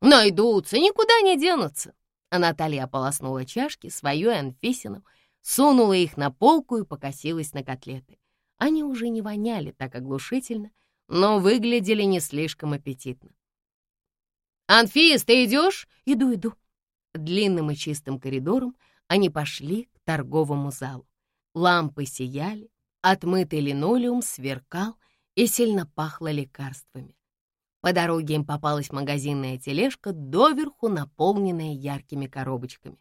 Найдутся, никуда не денутся. А Наталья ополоснула чашки, свою и Анфисину, сунула их на полку и покосилась на котлеты. Они уже не воняли так оглушительно, но выглядели не слишком аппетитно. «Анфис, ты идешь?» «Иду, иду». Длинным и чистым коридором они пошли к торговому залу. Лампы сияли, Отмытый линолеум сверкал и сильно пахло лекарствами. По дороге им попалась магазинная тележка, доверху наполненная яркими коробочками.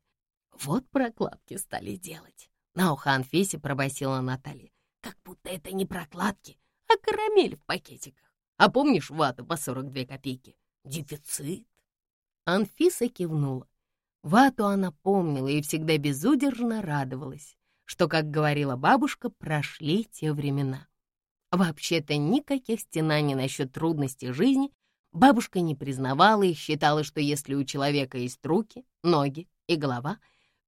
Вот прокладки стали делать. На ухо Анфисе пробасила Наталья. Как будто это не прокладки, а карамель в пакетиках. А помнишь вату по 42 копейки? Дефицит. Анфиса кивнула. Вату она помнила и всегда безудержно радовалась что, как говорила бабушка, прошли те времена. Вообще-то никаких стенаний насчет трудностей жизни бабушка не признавала и считала, что если у человека есть руки, ноги и голова,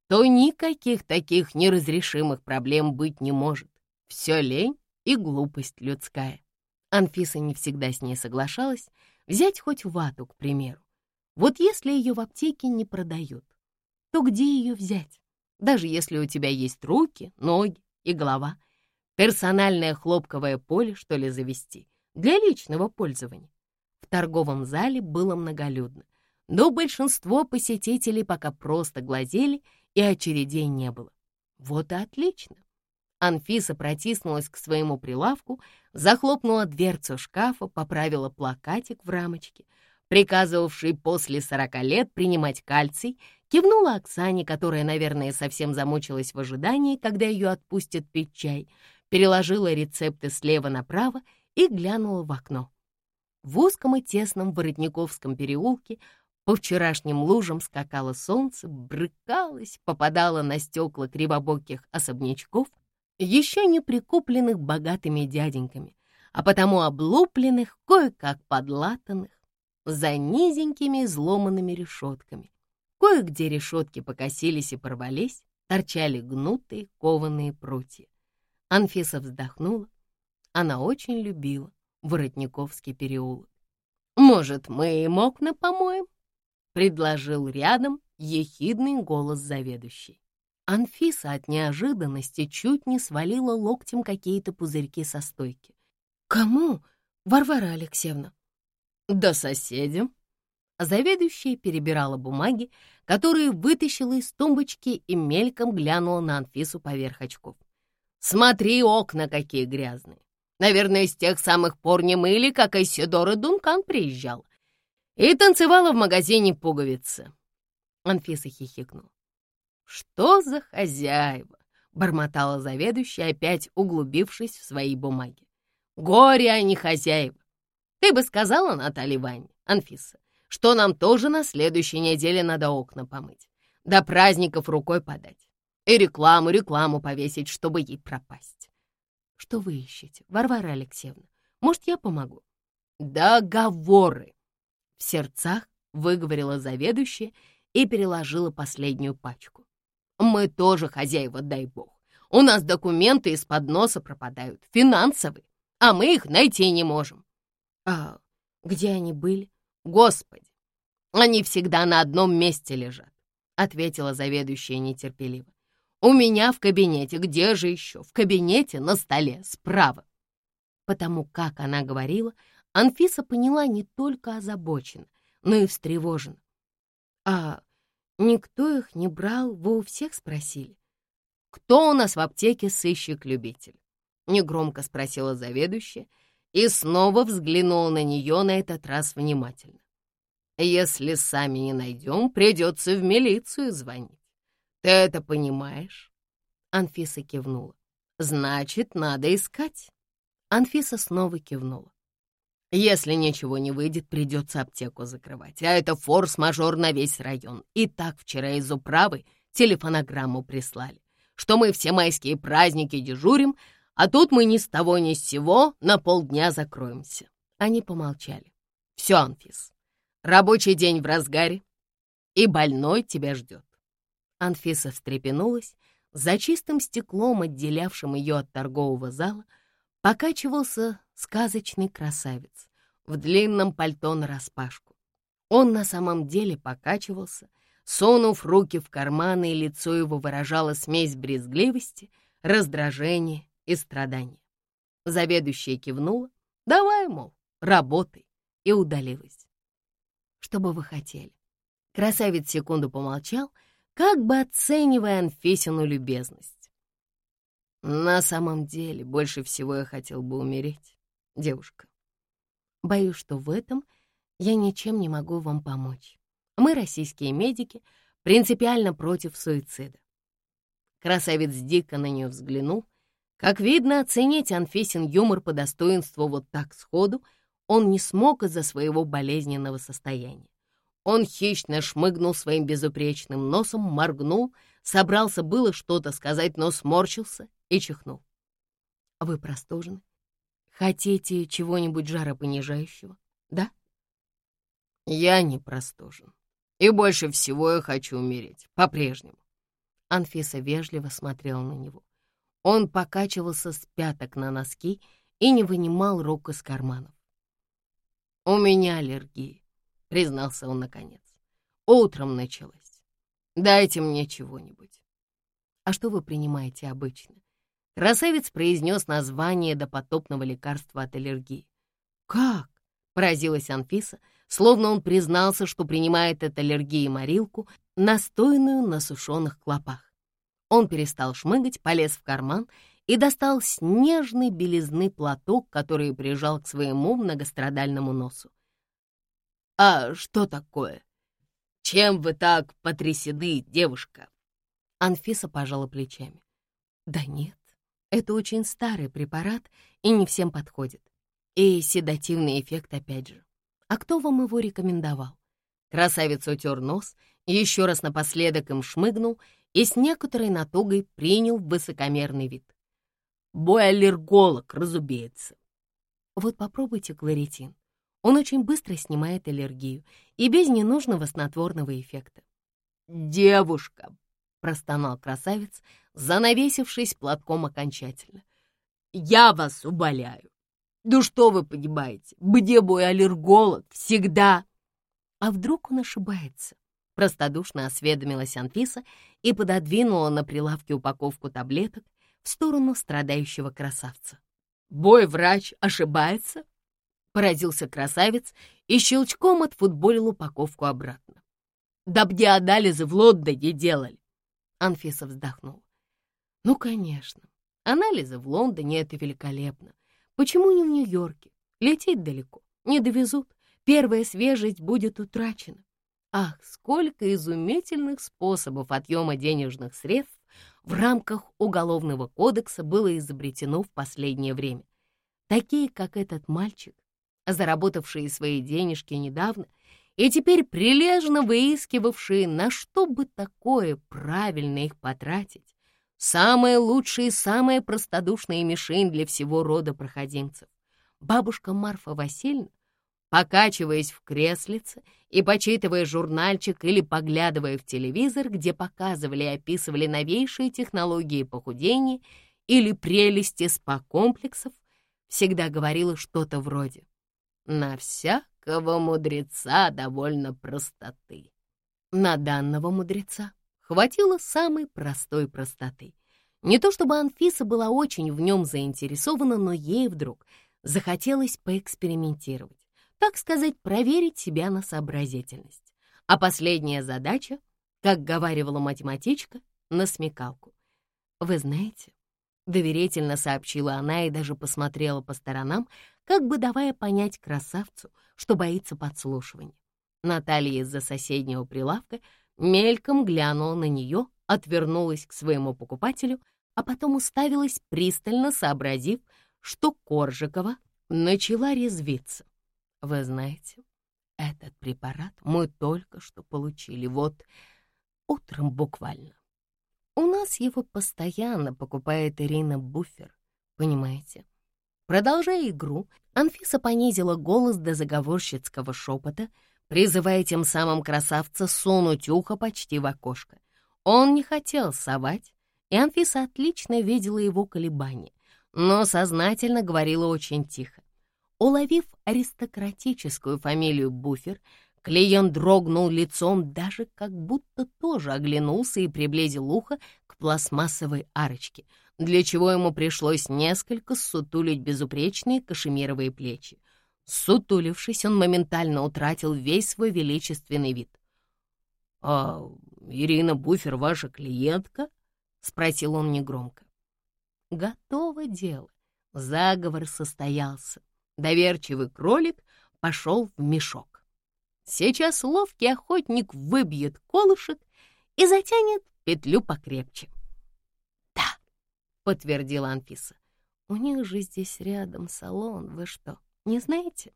то никаких таких неразрешимых проблем быть не может. Все лень и глупость людская. Анфиса не всегда с ней соглашалась. Взять хоть вату, к примеру. Вот если ее в аптеке не продают, то где ее взять? Даже если у тебя есть руки, ноги и голова. Персональное хлопковое поле, что ли, завести. для личного пользования. В торговом зале было многолюдно, но большинство посетителей пока просто глазели, и очередей не было. Вот и отлично. Анфиса протиснулась к своему прилавку, захлопнула дверцу шкафа, поправила плакатик в рамочке, приказывавший после сорока лет принимать кальций, кивнула Оксане, которая, наверное, совсем замучилась в ожидании, когда ее отпустят пить чай, переложила рецепты слева направо и глянула в окно. В узком и тесном Воротниковском переулке по вчерашним лужам скакало солнце, брыкалось, попадало на стекла кривобоких особнячков, еще не прикупленных богатыми дяденьками, а потому облупленных, кое-как подлатанных, за низенькими изломанными решетками. Кое-где решетки покосились и порвались, торчали гнутые кованые прутья. Анфиса вздохнула. Она очень любила Воротниковский переулок. «Может, мы им окна помоем?» — предложил рядом ехидный голос заведующей. Анфиса от неожиданности чуть не свалила локтем какие-то пузырьки со стойки. «Кому, Варвара Алексеевна?» «Да соседям». Заведующая перебирала бумаги, которые вытащила из тумбочки и мельком глянула на Анфису поверх очков. «Смотри, окна какие грязные! Наверное, с тех самых пор не мыли, как Айсидора Дункан приезжал. И танцевала в магазине пуговицы». Анфиса хихикнула. «Что за хозяева?» — бормотала заведующая, опять углубившись в свои бумаги. «Горе, а не хозяева! Ты бы сказала Наталье Ване, Анфиса, что нам тоже на следующей неделе надо окна помыть, до праздников рукой подать и рекламу, рекламу повесить, чтобы ей пропасть». «Что вы ищете, Варвара Алексеевна? Может, я помогу?» «Договоры!» В сердцах выговорила заведующая и переложила последнюю пачку. Мы тоже хозяева, дай бог. У нас документы из-под носа пропадают, финансовые, а мы их найти не можем. А где они были? Господи, они всегда на одном месте лежат, ответила заведующая нетерпеливо. У меня в кабинете, где же еще? В кабинете на столе, справа. Потому как она говорила, Анфиса поняла не только озабочена, но и встревожена. А Никто их не брал, вы у всех спросили. «Кто у нас в аптеке сыщик-любитель?» Негромко спросила заведующая и снова взглянула на нее на этот раз внимательно. «Если сами не найдем, придется в милицию звонить. Ты это понимаешь?» Анфиса кивнула. «Значит, надо искать». Анфиса снова кивнула. Если ничего не выйдет, придется аптеку закрывать. А это форс-мажор на весь район. И так вчера из управы телефонограмму прислали, что мы все майские праздники дежурим, а тут мы ни с того ни с сего на полдня закроемся. Они помолчали. Все, Анфис, рабочий день в разгаре, и больной тебя ждет. Анфиса встрепенулась. За чистым стеклом, отделявшим ее от торгового зала, покачивался сказочный красавец в длинном пальто нараспашку. Он на самом деле покачивался, сунув руки в карманы, и лицо его выражало смесь брезгливости, раздражения и страдания. Заведующая кивнула, давай, мол, работай, и удалилась. Что бы вы хотели? Красавец секунду помолчал, как бы оценивая Анфисину любезность. На самом деле, больше всего я хотел бы умереть девушка. Боюсь, что в этом я ничем не могу вам помочь. Мы, российские медики, принципиально против суицида. Красавец дико на нее взглянул. Как видно, оценить Анфисин юмор по достоинству вот так сходу он не смог из-за своего болезненного состояния. Он хищно шмыгнул своим безупречным носом, моргнул, собрался было что-то сказать, но сморщился и чихнул. «Вы простужены?» Хотите чего-нибудь жаропонижающего, да? Я не простужен. И больше всего я хочу умереть, по-прежнему. Анфиса вежливо смотрела на него. Он покачивался с пяток на носки и не вынимал рук из карманов. «У меня аллергия», — признался он наконец. «Утром началась. Дайте мне чего-нибудь». «А что вы принимаете обычно? Красавец произнес название допотопного лекарства от аллергии. «Как?» — поразилась Анфиса, словно он признался, что принимает от аллергии морилку, настойную на сушеных клопах. Он перестал шмыгать, полез в карман и достал снежный белизны платок, который прижал к своему многострадальному носу. «А что такое? Чем вы так потрясены, девушка?» Анфиса пожала плечами. «Да нет, это очень старый препарат и не всем подходит. И седативный эффект опять же. А кто вам его рекомендовал?» Красавец утер нос, еще раз напоследок им шмыгнул и с некоторой натугой принял высокомерный вид. Бой-аллерголог. Вот попробуйте кларитин. Он очень быстро снимает аллергию и без ненужного снотворного эффекта. «Девушка!» — простонал красавец, занавесившись платком окончательно. «Я вас уболяю! Да что вы понимаете, где бой аллерголог всегда...» «А вдруг он ошибается?» — простодушно осведомилась Анфиса и пододвинула на прилавке упаковку таблеток в сторону страдающего красавца. «Бой-врач ошибается?» — поразился красавец и щелчком отфутболил упаковку обратно. «Да где анализы в Лондоне делали?» Анфиса вздохнула. «Ну, конечно, анализы в Лондоне — это великолепно. Почему не в Нью-Йорке? Лететь далеко, не довезут, первая свежесть будет утрачена. Ах, сколько изумительных способов отъема денежных средств в рамках Уголовного кодекса было изобретено в последнее время. Такие, как этот мальчик, заработавшие свои денежки недавно и теперь прилежно выискивавшие, на что бы такое правильно их потратить, самая лучшая и самая простодушная мишень для всего рода проходимцев. Бабушка Марфа Васильевна покачиваясь в креслице и почитывая журнальчик или поглядывая в телевизор, где показывали и описывали новейшие технологии похудения или прелести спа-комплексов, всегда говорила что-то вроде «На всякого мудреца довольно простоты». На данного мудреца хватило самой простой простоты. Не то чтобы Анфиса была очень в нем заинтересована, но ей вдруг захотелось поэкспериментировать так сказать, проверить себя на сообразительность. А последняя задача, как говаривала математичка, на смекалку. «Вы знаете», — доверительно сообщила она и даже посмотрела по сторонам, как бы давая понять красавцу, что боится подслушивания. Наталья из-за соседнего прилавка мельком глянула на нее, отвернулась к своему покупателю, а потом уставилась, пристально сообразив, что Коржикова начала резвиться. Вы знаете, этот препарат мы только что получили, вот утром буквально. У нас его постоянно покупает Ирина Буфер, понимаете? Продолжая игру, Анфиса понизила голос до заговорщицкого шепота, призывая тем самым красавца сунуть ухо почти в окошко. Он не хотел совать, и Анфиса отлично видела его колебания, но сознательно говорила очень тихо. Уловив аристократическую фамилию Буфер, клиент дрогнул лицом, даже как будто тоже оглянулся и приблизил ухо к пластмассовой арочке, для чего ему пришлось несколько сутулить безупречные кашемировые плечи. Сутулившись, он моментально утратил весь свой величественный вид. «А Ирина Буфер ваша клиентка?» — спросил он негромко. «Готово дело. Заговор состоялся. Доверчивый кролик пошел в мешок. Сейчас ловкий охотник выбьет колышек и затянет петлю покрепче. «Да», — подтвердила Анфиса, — «у них же здесь рядом салон, вы что, не знаете?»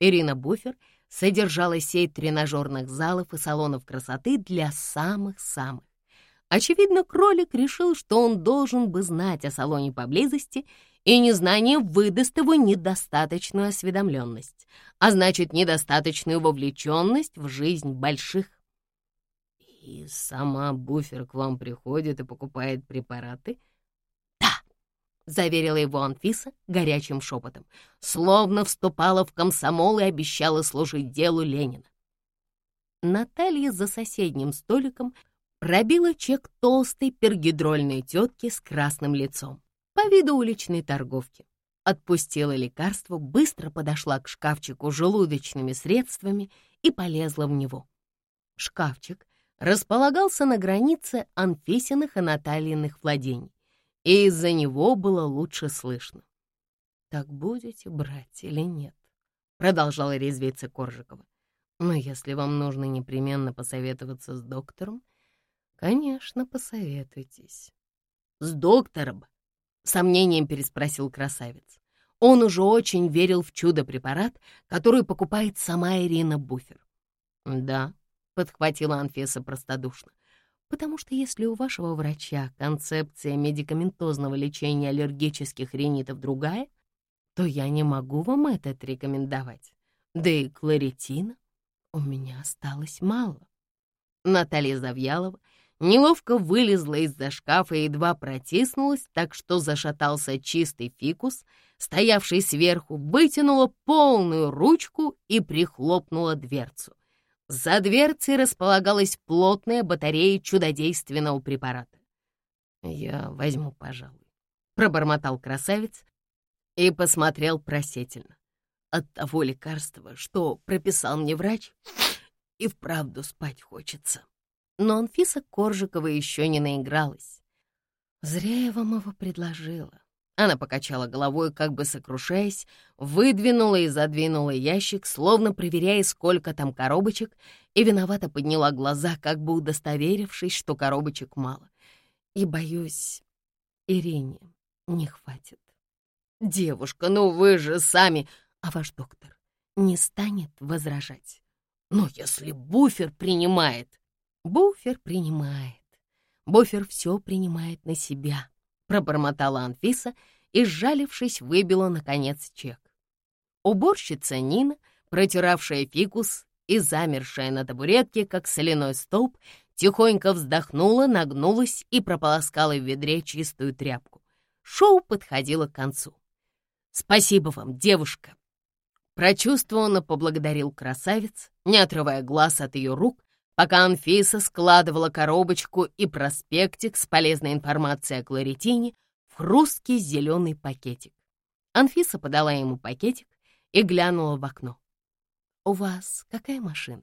Ирина Буфер содержала сеть тренажерных залов и салонов красоты для самых-самых. Очевидно, кролик решил, что он должен бы знать о салоне поблизости и незнание выдаст его недостаточную осведомленность, а значит, недостаточную вовлеченность в жизнь больших. И сама буфер к вам приходит и покупает препараты? Да, заверила его Анфиса горячим шепотом, словно вступала в комсомол и обещала служить делу Ленина. Наталья за соседним столиком пробила чек толстой пергидрольной тетки с красным лицом по виду уличной торговки. отпустила лекарство, быстро подошла к шкафчику с желудочными средствами и полезла в него. Шкафчик располагался на границе Анфисиных и Натальиных владений, и из-за него было лучше слышно. «Так будете брать или нет?» — продолжала резвиться Коржикова. «Но если вам нужно непременно посоветоваться с доктором, конечно, посоветуйтесь». «С доктором?» — сомнением переспросил красавец. Он уже очень верил в чудо-препарат, который покупает сама Ирина Буфер. «Да», — подхватила Анфиса простодушно, «потому что если у вашего врача концепция медикаментозного лечения аллергических ринитов другая, то я не могу вам это рекомендовать. Да и кларитина у меня осталось мало». Наталья Завьялова неловко вылезла из-за шкафа и едва протиснулась, так что зашатался чистый фикус, стоявший сверху, вытянула полную ручку и прихлопнула дверцу. За дверцей располагалась плотная батарея чудодейственного препарата. «Я возьму, пожалуй», — пробормотал красавец и посмотрел просительно. От того лекарства, что прописал мне врач, и вправду спать хочется. Но Анфиса Коржикова еще не наигралась. Зря я вам его предложила. Она покачала головой, как бы сокрушаясь, выдвинула и задвинула ящик, словно проверяя, сколько там коробочек, и виновато подняла глаза, как бы удостоверившись, что коробочек мало. И, боюсь, Ирине не хватит. «Девушка, ну вы же сами...» А ваш доктор не станет возражать. «Но если буфер принимает...» «Буфер принимает. Буфер все принимает на себя», пробормотала Анфиса и, сжалившись, выбила, наконец, чек. Уборщица Нина, протиравшая фикус и замершая на табуретке, как соляной столб, тихонько вздохнула, нагнулась и прополоскала в ведре чистую тряпку. Шоу подходило к концу. «Спасибо вам, девушка!» Прочувствованно поблагодарил красавец, не отрывая глаз от ее рук, пока Анфиса складывала коробочку и проспектик с полезной информацией о кларитине в хрусткий зеленый пакетик. Анфиса подала ему пакетик и глянула в окно. «У вас какая машина?»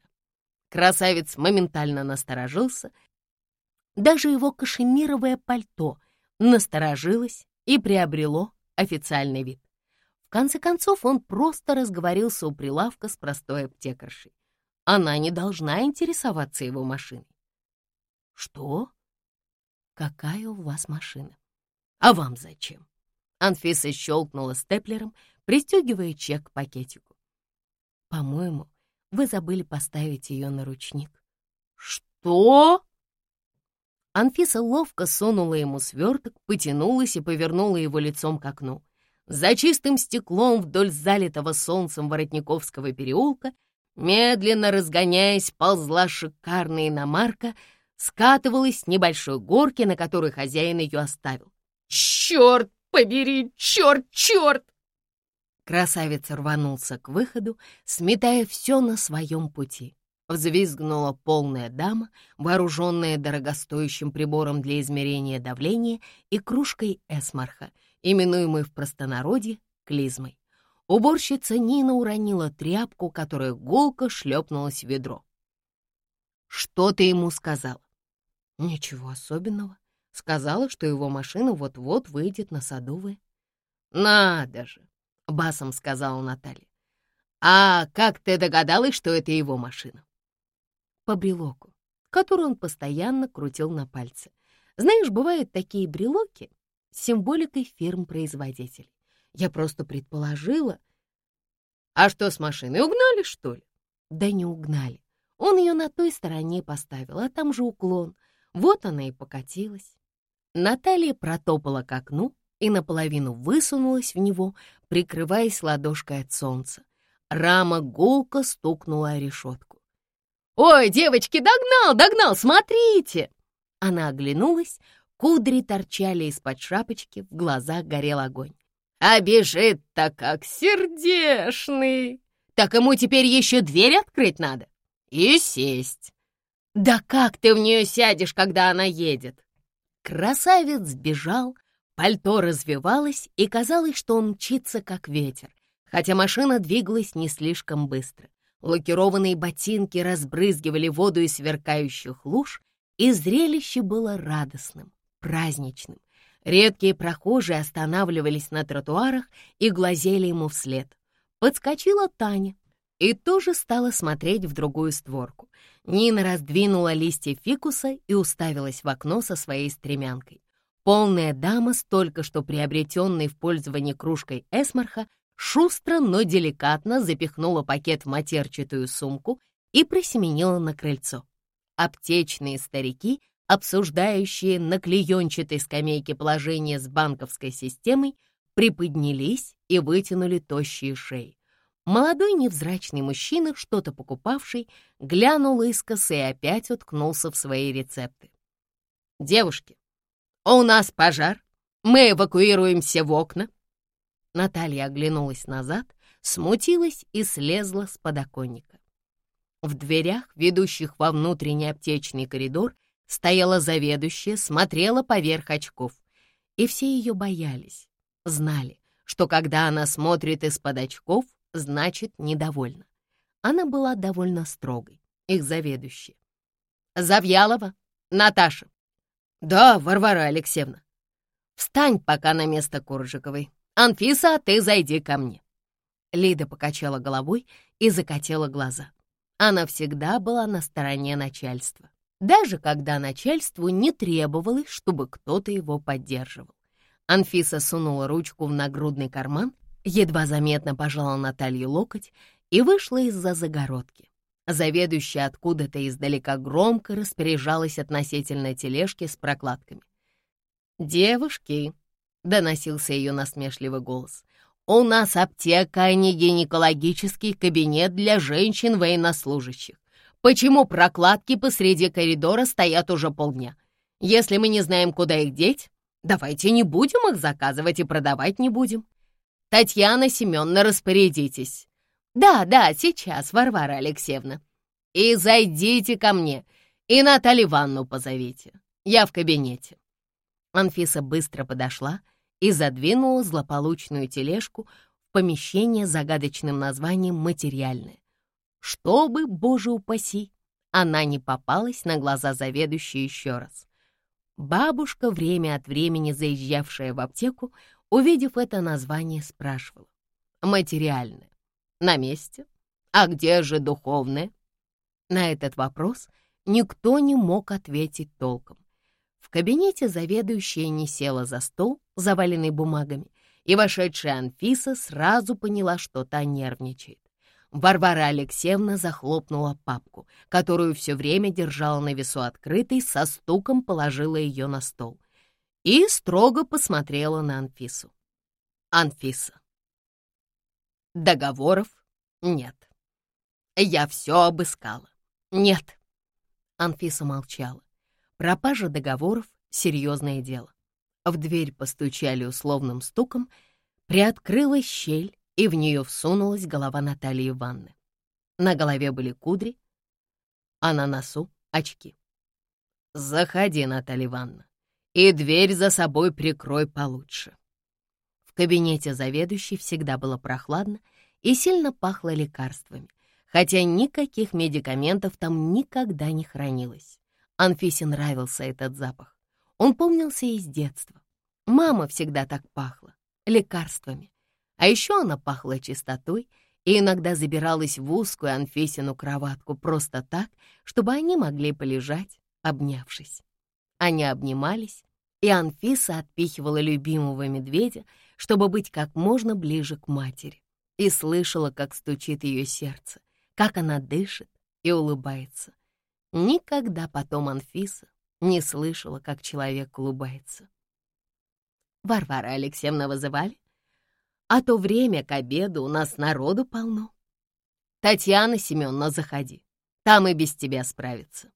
Красавец моментально насторожился. Даже его кашемировое пальто насторожилось и приобрело официальный вид. В конце концов, он просто разговорился у прилавка с простой аптекаршей. Она не должна интересоваться его машиной. Что? Какая у вас машина? А вам зачем? Анфиса щелкнула степлером, пристегивая чек к пакетику. По-моему, вы забыли поставить ее на ручник. Что? Анфиса ловко сунула ему сверток, потянулась и повернула его лицом к окну. За чистым стеклом вдоль залитого солнцем Воротниковского переулка Медленно разгоняясь, ползла шикарная иномарка, скатывалась с небольшой горки, на которой хозяин ее оставил. «Черт побери! Черт, черт!» Красавец рванулся к выходу, сметая все на своем пути. Взвизгнула полная дама, вооруженная дорогостоящим прибором для измерения давления и кружкой эсмарха, именуемой в простонародье клизмой. Уборщица Нина уронила тряпку, которая гулко шлепнулась в ведро. «Что ты ему сказала?» «Ничего особенного. Сказала, что его машина вот-вот выйдет на Садовое». «Надо же!» — басом сказала Наталья. «А как ты догадалась, что это его машина?» «По брелоку, который он постоянно крутил на пальце. Знаешь, бывают такие брелоки с символикой фирм-производителей. Я просто предположила. А что с машиной, угнали, что ли? Да не угнали. Он ее на той стороне поставил, а там же уклон. Вот она и покатилась. Наталья протопала к окну и наполовину высунулась в него, прикрываясь ладошкой от солнца. Рама гулко стукнула о решетку. «Ой, девочки, догнал, догнал, смотрите!» Она оглянулась, кудри торчали из-под шапочки, в глазах горел огонь. А бежит-то как сердешный. Так ему теперь еще дверь открыть надо и сесть. Да как ты в нее сядешь, когда она едет? Красавец бежал, Пальто развивалось, и казалось, что он мчится, как ветер, хотя машина двигалась не слишком быстро. Лакированные ботинки разбрызгивали воду из сверкающих луж, и зрелище было радостным, праздничным. Редкие прохожие останавливались на тротуарах и глазели ему вслед. Подскочила Таня и тоже стала смотреть в другую створку. Нина раздвинула листья фикуса и уставилась в окно со своей стремянкой. Полная дама с только что приобретенной в пользовании кружкой эсмарха шустро, но деликатно запихнула пакет в матерчатую сумку и просеменила на крыльцо. Аптечные старики, обсуждающие на клеенчатой скамейке положение с банковской системой, приподнялись и вытянули тощие шеи. Молодой невзрачный мужчина, что-то покупавший, глянул искоса и опять уткнулся в свои рецепты. «Девушки, у нас пожар, мы эвакуируемся в окна». Наталья оглянулась назад, смутилась и слезла с подоконника. В дверях, ведущих во внутренний аптечный коридор, стояла заведующая, смотрела поверх очков. И все ее боялись, знали, что когда она смотрит из-под очков, значит, недовольна. Она была довольно строгой, их заведующая. «Завьялова, Наташа». «Да, Варвара Алексеевна». «Встань пока на место Коржиковой. Анфиса, а ты зайди ко мне». Лида покачала головой и закатила глаза. Она всегда была на стороне начальства, даже когда начальству не требовалось, чтобы кто-то его поддерживал. Анфиса сунула ручку в нагрудный карман едва заметно пожала Наталью локоть и вышла из-за загородки. Заведующая откуда-то издалека громко распоряжалась относительно тележки с прокладками. «Девушки», — доносился ее насмешливый голос, «у нас аптека, а не гинекологический кабинет для женщин-военнослужащих. Почему прокладки посреди коридора стоят уже полдня? Если мы не знаем, куда их деть, давайте не будем их заказывать и продавать не будем. Татьяна Семеновна, распорядитесь. Да, да, сейчас, Варвара Алексеевна. И зайдите ко мне, и Наталью Ивановну позовите. Я в кабинете. Анфиса быстро подошла и задвинула злополучную тележку в помещение с загадочным названием «Материальное». Чтобы, боже упаси, она не попалась на глаза заведующей еще раз. Бабушка, время от времени заезжавшая в аптеку, увидев это название, спрашивала. «Материальное? На месте? А где же духовное?» На этот вопрос никто не мог ответить толком. В кабинете заведующая не села за стол, заваленный бумагами, и вошедшая Анфиса сразу поняла, что та нервничает. Варвара Алексеевна захлопнула папку, которую все время держала на весу открытой, со стуком положила ее на стол и строго посмотрела на Анфису. Анфиса. Договоров нет. Я все обыскала. Нет. Анфиса молчала. Пропажа договоров — серьезное дело. В дверь постучали условным стуком, приоткрылась щель, и в нее всунулась голова Натальи Ивановны. На голове были кудри, а на носу — очки. «Заходи, Наталья Ивановна и дверь за собой прикрой получше». В кабинете заведующей всегда было прохладно и сильно пахло лекарствами, хотя никаких медикаментов там никогда не хранилось. Анфисе нравился этот запах. Он помнился из детства. Мама всегда так пахла, лекарствами. А еще она пахла чистотой и иногда забиралась в узкую Анфисину кроватку просто так, чтобы они могли полежать, обнявшись. Они обнимались, и Анфиса отпихивала любимого медведя, чтобы быть как можно ближе к матери, и слышала, как стучит ее сердце, как она дышит и улыбается. Никогда потом Анфиса не слышала, как человек улыбается. Варвара Алексеевна вызывали? А то время к обеду у нас народу полно. Татьяна Семеновна, заходи, там и без тебя справится.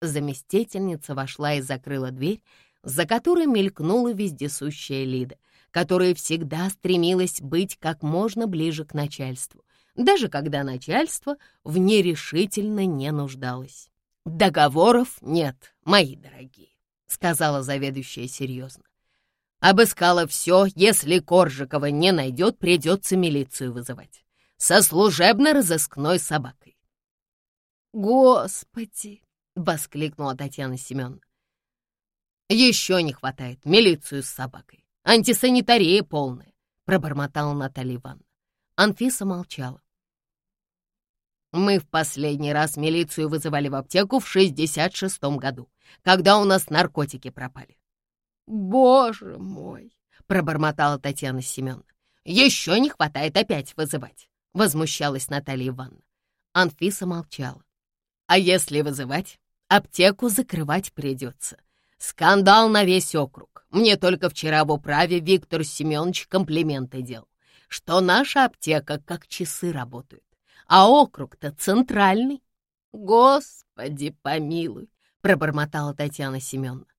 Заместительница вошла и закрыла дверь, за которой мелькнула вездесущая Лида, которая всегда стремилась быть как можно ближе к начальству, даже когда начальство в ней решительно не нуждалось. «Договоров нет, мои дорогие», — сказала заведующая серьезно. Обыскала все, если Коржикова не найдет, придется милицию вызывать. Со служебно-розыскной собакой. «Господи!» — воскликнула Татьяна Семеновна. «Еще не хватает милицию с собакой. Антисанитария полная», — пробормотала Наталья Ивановна. Анфиса молчала. «Мы в последний раз милицию вызывали в аптеку в 66-м году, когда у нас наркотики пропали». «Боже мой!» — пробормотала Татьяна Семеновна. «Еще не хватает опять вызывать», — возмущалась Наталья Ивановна. Анфиса молчала. «А если вызывать, аптеку закрывать придется. Скандал на весь округ. Мне только вчера в управе Виктор Семенович комплименты делал, что наша аптека как часы работает, а округ-то центральный. Господи помилуй, пробормотала Татьяна Семеновна.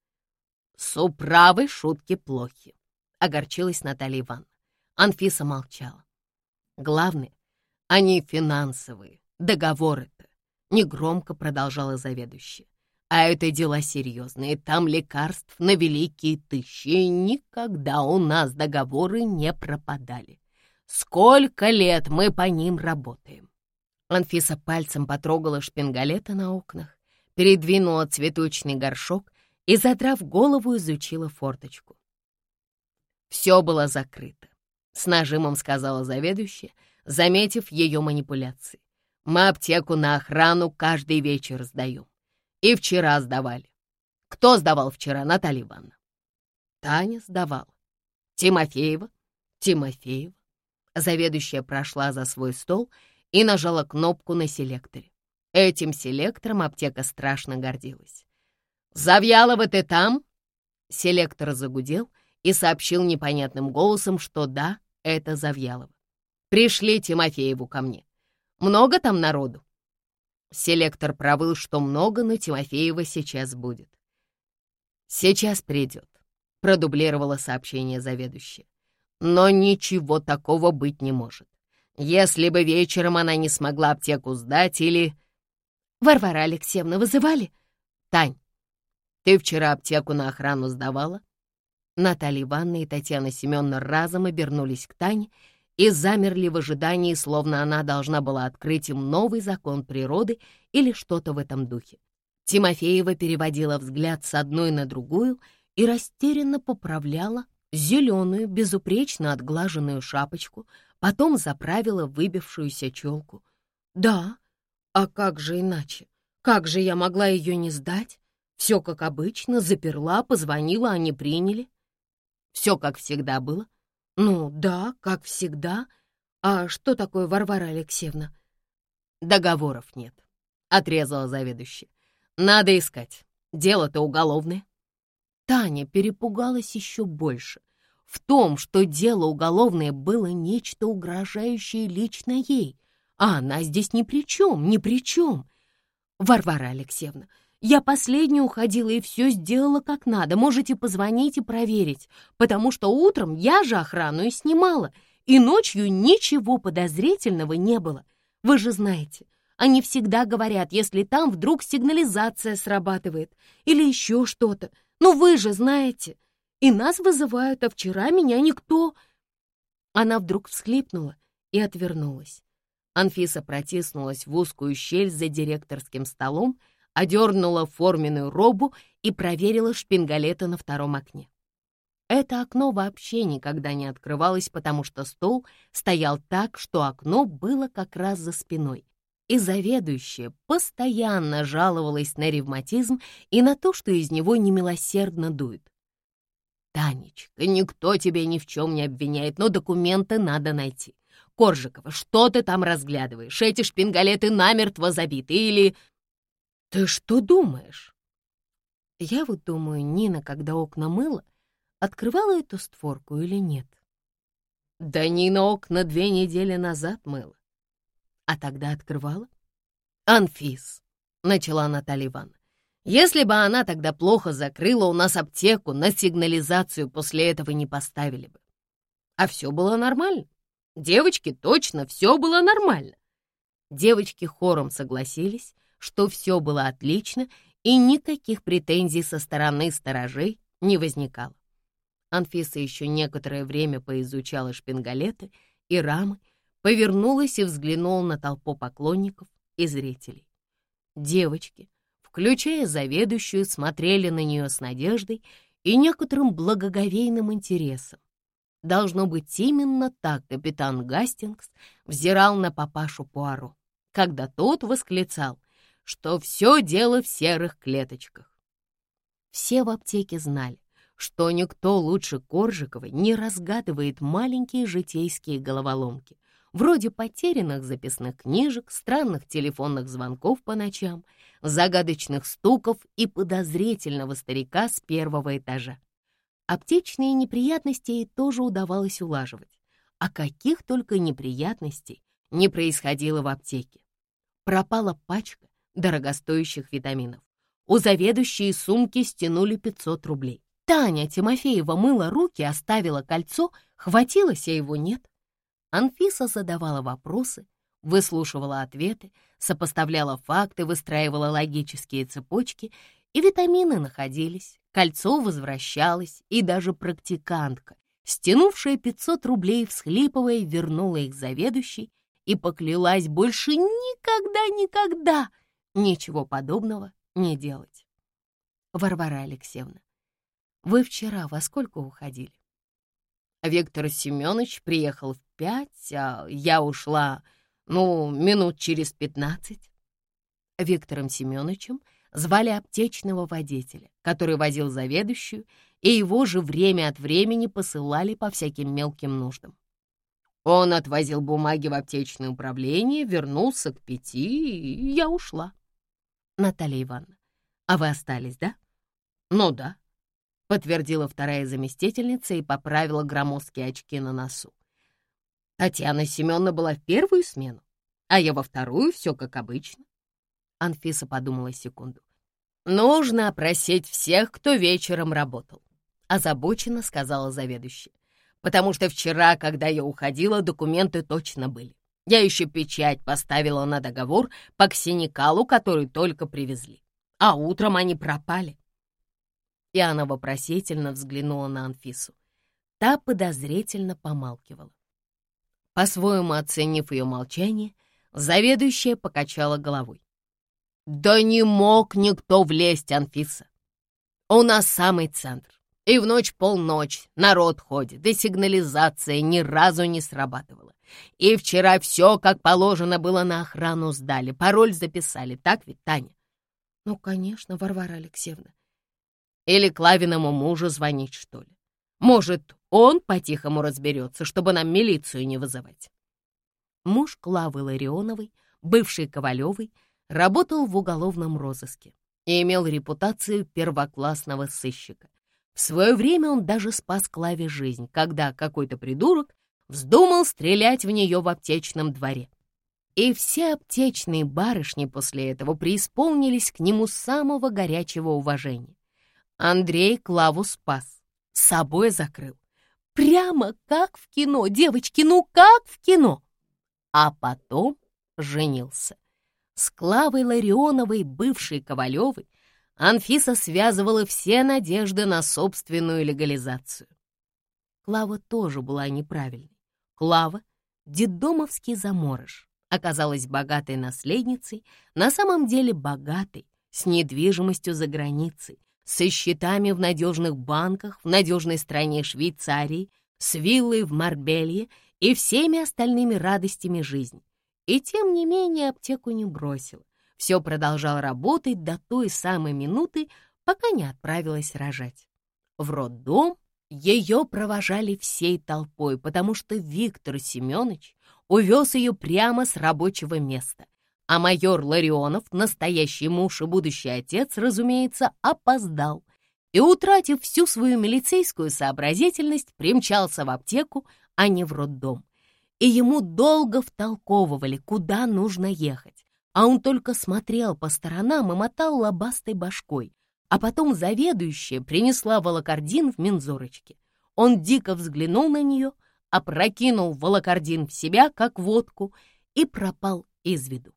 С управой шутки плохи, огорчилась Наталья Ивановна. Анфиса молчала. Главное, они финансовые, договоры-то, негромко продолжала заведующая. А это дела серьезные, там лекарств на великие тысячи, и никогда у нас договоры не пропадали. Сколько лет мы по ним работаем. Анфиса пальцем потрогала шпингалеты на окнах, передвинула цветочный горшок и, задрав голову, изучила форточку. Все было закрыто, с нажимом сказала заведующая, заметив ее манипуляции. Мы аптеку на охрану каждый вечер сдаем. И вчера сдавали. Кто сдавал вчера, Наталья Ивановна? Таня сдавала. Тимофеева? Тимофеева. Заведующая прошла за свой стол и нажала кнопку на селекторе. Этим селектором аптека страшно гордилась. «Завьялова, ты там?» Селектор загудел и сообщил непонятным голосом, что да, это Завьялова. «Пришли Тимофееву ко мне. Много там народу?» Селектор провыл, что много, но Тимофеева сейчас будет. «Сейчас придет», — продублировала сообщение заведующая. «Но ничего такого быть не может. Если бы вечером она не смогла аптеку сдать или...» «Варвара Алексеевна вызывали?» «Тань, ты вчера аптеку на охрану сдавала?» Наталья Ивановна и Татьяна Семеновна разом обернулись к Тане и замерли в ожидании, словно она должна была открыть им новый закон природы или что-то в этом духе. Тимофеева переводила взгляд с одной на другую и растерянно поправляла зеленую, безупречно отглаженную шапочку, потом заправила выбившуюся челку. «Да, а как же иначе? Как же я могла ее не сдать? Все как обычно, заперла, позвонила, они приняли». Все как всегда было, «Ну, да, как всегда. А что такое Варвара Алексеевна?» «Договоров нет», — отрезала заведующая. «Надо искать. Дело-то уголовное». Таня перепугалась еще больше. В том, что дело уголовное было нечто угрожающее лично ей, а она здесь ни при чем, ни при чем. «Варвара Алексеевна, я последняя уходила и все сделала как надо. Можете позвонить и проверить, потому что утром я же охрану и снимала, и ночью ничего подозрительного не было. Вы же знаете, они всегда говорят, если там вдруг сигнализация срабатывает или еще что-то. Ну вы же знаете. И нас вызывают, а вчера меня никто... Она вдруг всхлипнула и отвернулась. Анфиса протиснулась в узкую щель за директорским столом, одернула форменную робу и проверила шпингалеты на втором окне. Это окно вообще никогда не открывалось, потому что стол стоял так, что окно было как раз за спиной. И заведующая постоянно жаловалась на ревматизм и на то, что из него немилосердно дует. «Танечка, никто тебя ни в чем не обвиняет, но документы надо найти. Коржикова, что ты там разглядываешь? Эти шпингалеты намертво забиты или «Ты что думаешь?» Я вот думаю, Нина, когда окна мыла, открывала эту створку или нет. Да Нина окна две недели назад мыла. А тогда открывала? Анфис, начала Наталья Ивановна. Если бы она тогда плохо закрыла у нас аптеку, на сигнализацию после этого не поставили бы. А все было нормально. Девочки, точно, все было нормально. Девочки хором согласились, что все было отлично и никаких претензий со стороны сторожей не возникало. Анфиса еще некоторое время поизучала шпингалеты и рамы, повернулась и взглянула на толпу поклонников и зрителей. Девочки, включая заведующую, смотрели на нее с надеждой и некоторым благоговейным интересом. Должно быть, именно так капитан Гастингс взирал на папашу Пуаро, когда тот восклицал, что все дело в серых клеточках. Все в аптеке знали, что никто лучше Коржиковой не разгадывает маленькие житейские головоломки, вроде потерянных записных книжек, странных телефонных звонков по ночам, загадочных стуков и подозрительного старика с первого этажа. Аптечные неприятности ей тоже удавалось улаживать. А каких только неприятностей не происходило в аптеке. Пропала пачка дорогостоящих витаминов. У заведующей сумки стянули 500 рублей. Таня Тимофеева мыла руки, оставила кольцо, хватилось, а его нет. Анфиса задавала вопросы, выслушивала ответы, сопоставляла факты, выстраивала логические цепочки, и витамины находились, кольцо возвращалось, и даже практикантка, стянувшая 500 рублей, всхлипывая, вернула их заведующей и поклялась больше никогда-никогда ничего подобного не делать. Варвара Алексеевна, вы вчера во сколько уходили? Виктор Семенович приехал в пять, а я ушла, ну, минут через пятнадцать. Виктором Семеновичем звали аптечного водителя, который возил заведующую, и его же время от времени посылали по всяким мелким нуждам. Он отвозил бумаги в аптечное управление, вернулся к пяти, и я ушла. Наталья Ивановна, а вы остались, да? Ну да, подтвердила вторая заместительница и поправила громоздкие очки на носу. Татьяна Семеновна была в первую смену, а я во вторую, все как обычно. Анфиса подумала секунду. «Нужно опросить всех, кто вечером работал», — озабоченно сказала заведующая. «Потому что вчера, когда я уходила, документы точно были. Я еще печать поставила на договор по ксеникалу, который только привезли. А утром они пропали». И она вопросительно взглянула на Анфису. Та подозрительно помалкивала. По-своему оценив ее молчание, заведующая покачала головой. «Да не мог никто влезть, Анфиса. У нас самый центр, и в ночь полночь народ ходит, и сигнализация ни разу не срабатывала. И вчера все, как положено, было на охрану сдали, пароль записали, так ведь, Таня?» «Ну, конечно, Варвара Алексеевна». «Или Клавиному мужу звонить, что ли? Может, он по-тихому разберется, чтобы нам милицию не вызывать. Муж Клавы Ларионовой, бывший Ковалевой, работал в уголовном розыске и имел репутацию первоклассного сыщика. В свое время он даже спас Клаве жизнь, когда какой-то придурок вздумал стрелять в нее в аптечном дворе. И все аптечные барышни после этого преисполнились к нему самого горячего уважения. Андрей Клаву спас, с собой закрыл, Прямо как в кино, девочки, ну как в кино. А потом женился. С Клавой Ларионовой, бывшей Ковалевой, Анфиса связывала все надежды на собственную легализацию. Клава тоже была неправильной. Клава, деддомовский заморыш, оказалась богатой наследницей, на самом деле богатой, с недвижимостью за границей, со счетами в надежных банках в надежной стране Швейцарии, с виллой в Марбелье и всеми остальными радостями жизни. И тем не менее аптеку не бросила. Все продолжал работать до той самой минуты, пока не отправилась рожать. В роддом ее провожали всей толпой, потому что Виктор Семенович увез ее прямо с рабочего места, а майор Ларионов, настоящий муж и будущий отец, разумеется, опоздал и, утратив всю свою милицейскую сообразительность, примчался в аптеку, а не в роддом. И ему долго втолковывали, куда нужно ехать, а он только смотрел по сторонам и мотал лобастой башкой, а потом заведующая принесла волокордин в мензурочке. Он дико взглянул на нее, опрокинул волокордин в себя, как водку, и пропал из виду.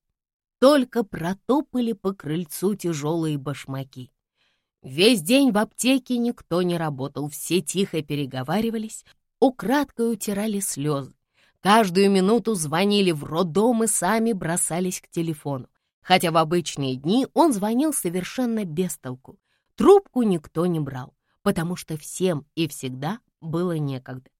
Только протопали по крыльцу тяжелые башмаки. Весь день в аптеке никто не работал, все тихо переговаривались, украдкой утирали слезы. Каждую минуту звонили в роддом и сами бросались к телефону. Хотя в обычные дни он звонил совершенно без толку. Трубку никто не брал, потому что всем и всегда было некогда.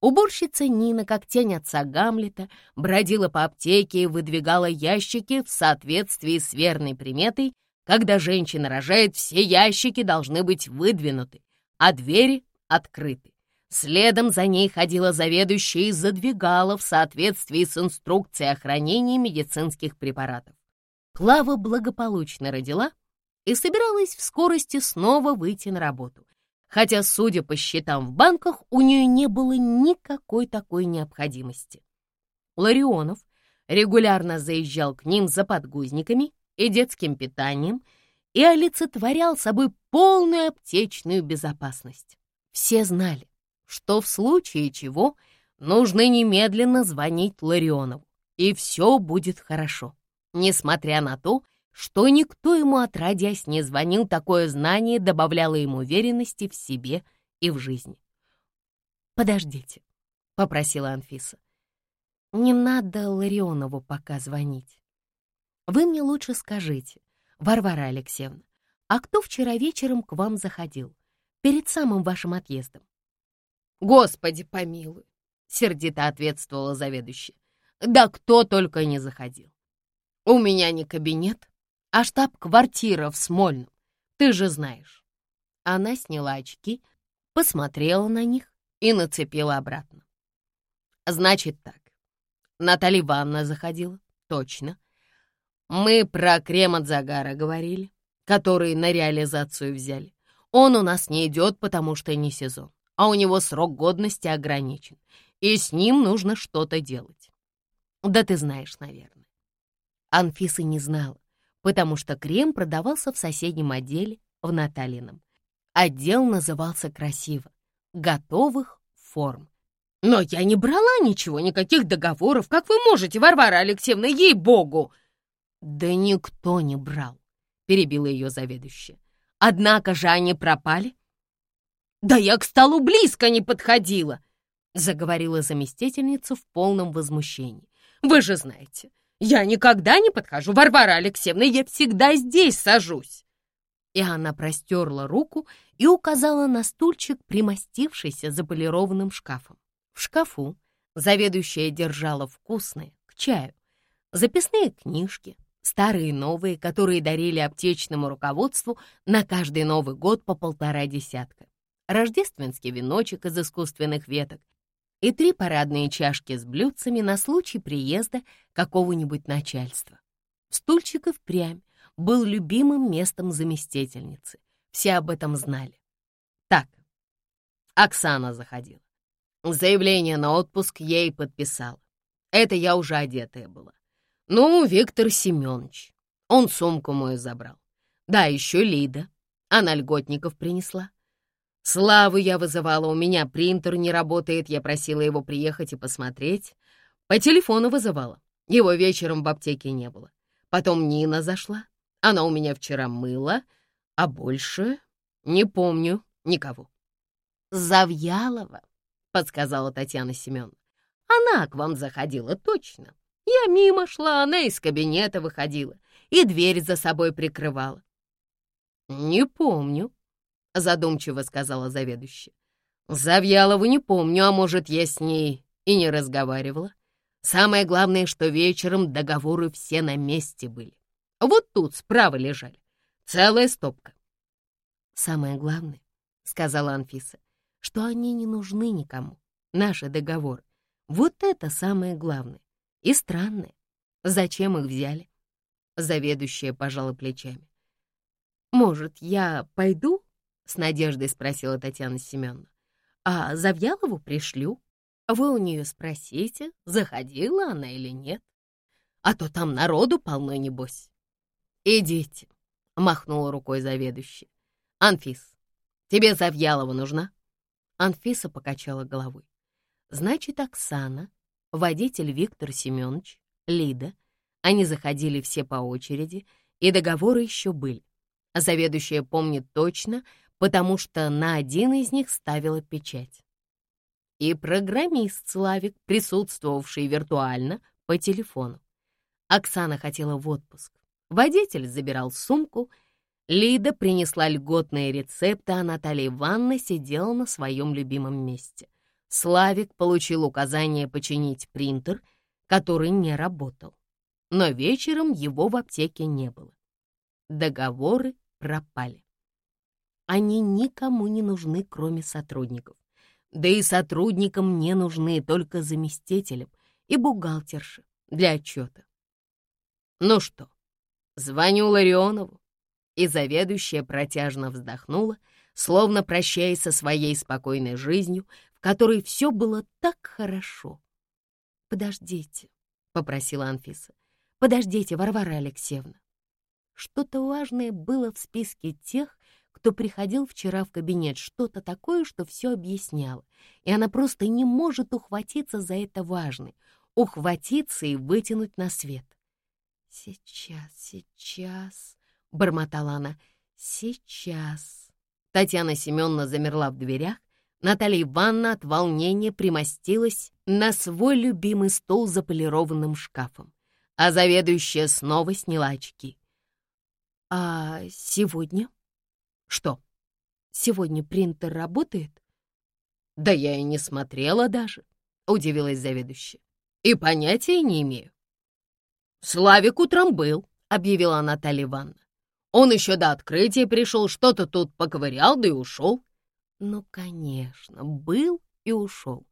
Уборщица Нина, как тень отца Гамлета, бродила по аптеке и выдвигала ящики в соответствии с верной приметой когда женщина рожает, все ящики должны быть выдвинуты, а двери открыты. Следом за ней ходила заведующая и задвигала в соответствии с инструкцией о хранении медицинских препаратов. Клава благополучно родила и собиралась в скорости снова выйти на работу, хотя, судя по счетам в банках, у нее не было никакой такой необходимости. Ларионов регулярно заезжал к ним за подгузниками и детским питанием и олицетворял собой полную аптечную безопасность. Все знали, что в случае чего нужно немедленно звонить Ларионову, и все будет хорошо. Несмотря на то, что никто ему отродясь не звонил, такое знание добавляло ему уверенности в себе и в жизни. «Подождите», — попросила Анфиса. «Не надо Ларионову пока звонить. Вы мне лучше скажите, Варвара Алексеевна, а кто вчера вечером к вам заходил, перед самым вашим отъездом? Господи помилуй, сердито ответствовала заведующая. Да кто только не заходил. У меня не кабинет, а штаб-квартира в Смольном, ты же знаешь. Она сняла очки, посмотрела на них и нацепила обратно. Значит так, Наталья Ивановна заходила, точно. Мы про крем от загара говорили, который на реализацию взяли. Он у нас не идет, потому что не сезон, а у него срок годности ограничен, и с ним нужно что-то делать. Да ты знаешь, наверное. Анфиса не знала, потому что крем продавался в соседнем отделе, в Наталином. Отдел назывался красиво «Готовых форм». «Но я не брала ничего, никаких договоров. Как вы можете, Варвара Алексеевна, ей-богу!» «Да никто не брал», — перебила ее заведующая. «Однако же они пропали». «Да я к столу близко не подходила», — заговорила заместительница в полном возмущении. «Вы же знаете, я никогда не подхожу, Варвара Алексеевна, я всегда здесь сажусь». И она простерла руку и указала на стульчик, примостившийся за полированным шкафом. В шкафу заведующая держала вкусные, к чаю, записные книжки, старые и новые, которые дарили аптечному руководству на каждый Новый год по полтора десятка, рождественский веночек из искусственных веток и три парадные чашки с блюдцами на случай приезда какого-нибудь начальства. Стульчик и впрямь был любимым местом заместительницы. Все об этом знали. Так, Оксана заходила. Заявление на отпуск ей подписала. Это я уже одетая была. Ну, Виктор Семенович. Он сумку мою забрал. Да, еще Лида. Она льготников принесла. Славу я вызывала, у меня принтер не работает, я просила его приехать и посмотреть. По телефону вызывала. Его вечером в аптеке не было. Потом Нина зашла. Она у меня вчера мыла, а больше не помню никого. «Завьялова», — подсказала Татьяна Семеновна. «Она к вам заходила точно. Я мимо шла, она из кабинета выходила и дверь за собой прикрывала. «Не помню», — задумчиво сказала заведующая. «Завьялову не помню, а может, я с ней и не разговаривала. Самое главное, что вечером договоры все на месте были. Вот тут справа лежали. Целая стопка». «Самое главное», — сказала Анфиса, — «что они не нужны никому, наши договоры. Вот это самое главное. И странные. Зачем их взяли? Заведующая пожала плечами. «Может, я пойду?» — с надеждой спросила Татьяна Семеновна. «А Завьялову пришлю. Вы у нее спросите, заходила она или нет. А то там народу полно, небось». «Идите», — махнула рукой заведующая. «Анфис, тебе Завьялова нужна?» Анфиса покачала головой. «Значит, Оксана водитель Виктор Семенович, Лида. Они заходили все по очереди, и договоры еще были. Заведующая помнит точно, потому что на один из них ставила печать. И программист Славик, присутствовавший виртуально по телефону. Оксана хотела в отпуск. Водитель забирал сумку. Лида принесла льготные рецепты, а Наталья Ивановна сидела на своем любимом месте. Славик получил указание починить принтер, который не работал. Но вечером его в аптеке не было. Договоры пропали. Они никому не нужны, кроме сотрудников. Да и сотрудникам не нужны только заместителям и бухгалтерши для отчета. Ну что, звоню Ларионову, и заведующая протяжно вздохнула, словно прощаясь со своей спокойной жизнью, в которой все было так хорошо. «Подождите», — попросила Анфиса. «Подождите, Варвара Алексеевна». Что-то важное было в списке тех, кто приходил вчера в кабинет, что-то такое, что все объясняло, и она просто не может ухватиться за это важное, ухватиться и вытянуть на свет. «Сейчас, сейчас», — бормотала она, — «сейчас». Татьяна Семеновна замерла в дверях, Наталья Ивановна от волнения примостилась на свой любимый стол за полированным шкафом, а заведующая снова сняла очки. «А сегодня?» «Что?» «Сегодня принтер работает?» «Да я и не смотрела даже», — удивилась заведующая. «И понятия не имею». «Славик утром был», — объявила Наталья Ивановна. «Он еще до открытия пришел, что-то тут поковырял, да и ушел». «Ну, конечно, был и ушел».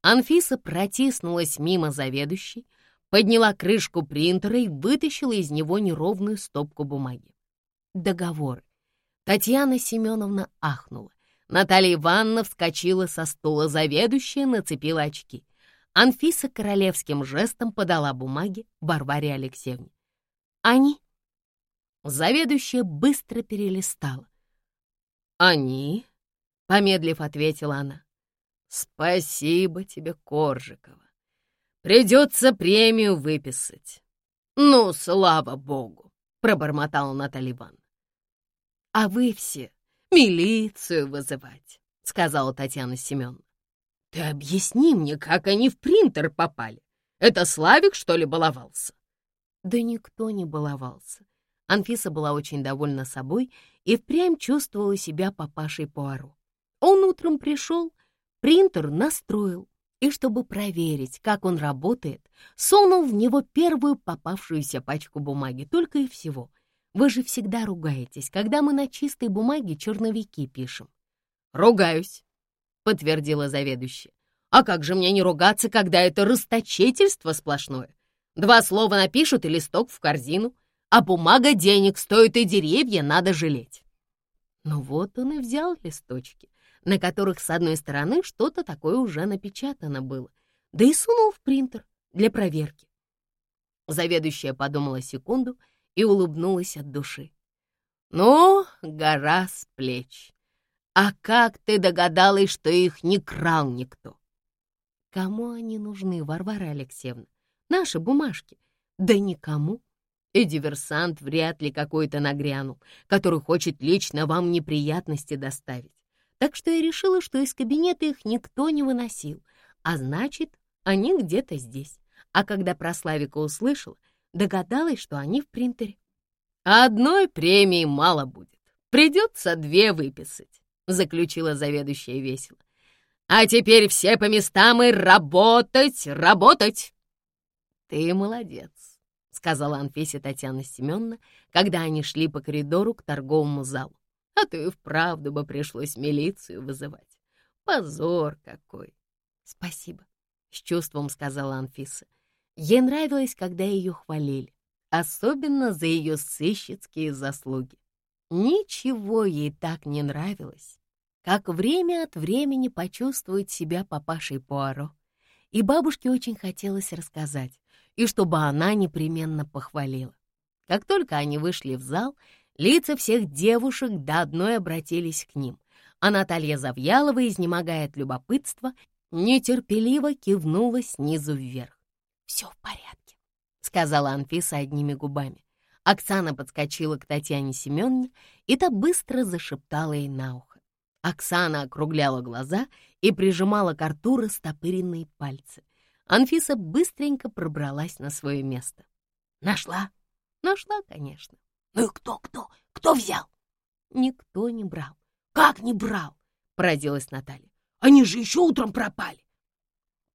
Анфиса протиснулась мимо заведующей, подняла крышку принтера и вытащила из него неровную стопку бумаги договоры. Татьяна Семеновна ахнула. Наталья Ивановна вскочила со стула, заведующая нацепила очки. Анфиса королевским жестом подала бумаги Варваре Алексеевне. «Они?» Заведующая быстро перелистала. «Они?» — помедлив ответила она. «Спасибо тебе, Коржикова. Придется премию выписать». «Ну, слава богу!» — пробормотала Наталья Ивановна а вы все милицию вызывать», — сказала Татьяна Семеновна. «Ты объясни мне, как они в принтер попали. Это Славик, что ли, баловался?» Да никто не баловался. Анфиса была очень довольна собой и впрямь чувствовала себя папашей Пуаро. Он утром пришел, принтер настроил, и чтобы проверить, как он работает, сунул в него первую попавшуюся пачку бумаги, только и всего. Вы же всегда ругаетесь, когда мы на чистой бумаге черновики пишем. «Ругаюсь», — подтвердила заведующая. «А как же мне не ругаться, когда это расточительство сплошное? Два слова напишут и листок в корзину, а бумага денег стоит и деревья надо жалеть». Ну вот он и взял листочки, на которых с одной стороны что-то такое уже напечатано было, да и сунул в принтер для проверки. Заведующая подумала секунду — и улыбнулась от души. «Ну, гора с плеч. А как ты догадалась, что их не крал никто?» «Кому они нужны, Варвара Алексеевна? Наши бумажки?» «Да никому. И диверсант вряд ли какой-то нагрянул, который хочет лично вам неприятности доставить. Так что я решила, что из кабинета их никто не выносил, а значит, они где-то здесь. А когда про Славика услышала, догадалась, что они в принтере. «Одной премии мало будет. Придется две выписать», — заключила заведующая весело. «А теперь все по местам и работать, работать!» «Ты молодец», — сказала Анфисе Татьяна Семеновна, когда они шли по коридору к торговому залу. «А то и вправду бы пришлось милицию вызывать. Позор какой!» «Спасибо», — с чувством сказала Анфиса. Ей нравилось, когда ее хвалили, особенно за ее сыщицкие заслуги. Ничего ей так не нравилось, как время от времени почувствовать себя папашей Пуаро. И бабушке очень хотелось рассказать, и чтобы она непременно похвалила. Как только они вышли в зал, лица всех девушек до одной обратились к ним, а Наталья Завьялова, изнемогая от любопытства, нетерпеливо кивнула снизу вверх. «Все в порядке», — сказала Анфиса одними губами. Оксана подскочила к Татьяне Семеновне, и та быстро зашептала ей на ухо. Оксана округляла глаза и прижимала к рту растопыренные пальцы. Анфиса быстренько пробралась на свое место. «Нашла?» «Нашла, конечно». «Ну и кто, кто? Кто взял?» «Никто не брал». «Как не брал?» — поразилась Наталья. «Они же еще утром пропали».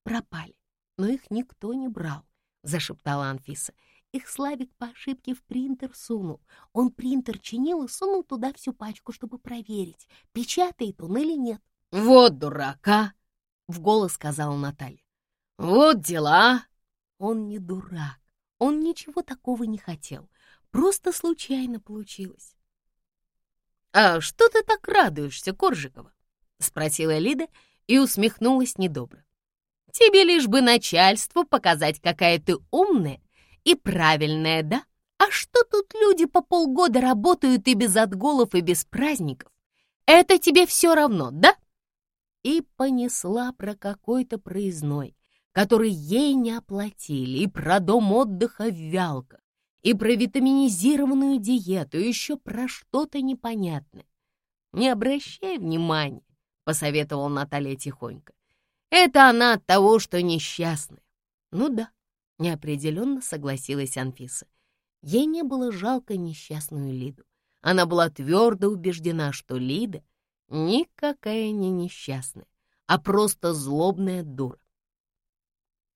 «Пропали, но их никто не брал», — зашептала Анфиса. Их Славик по ошибке в принтер сунул. Он принтер чинил и сунул туда всю пачку, чтобы проверить, печатает он или нет. «Вот дурака!» — в голос сказала Наталья. «Вот дела!» Он не дурак, он ничего такого не хотел. Просто случайно получилось. «А что ты так радуешься, Коржикова?» — спросила Лида и усмехнулась недобро. «Тебе лишь бы начальству показать, какая ты умная и правильная, да? А что тут люди по полгода работают и без отголов, и без праздников? Это тебе все равно, да?» И понесла про какой-то проездной, который ей не оплатили, и про дом отдыха в Вялках, и про витаминизированную диету, и еще про что-то непонятное. «Не обращай внимания», — посоветовал Наталья тихонько. «Это она от того, что несчастная». «Ну да, Неопределенно согласилась Анфиса. Ей не было жалко несчастную Лиду. Она была твердо убеждена, что Лида никакая не несчастная, а просто злобная дура.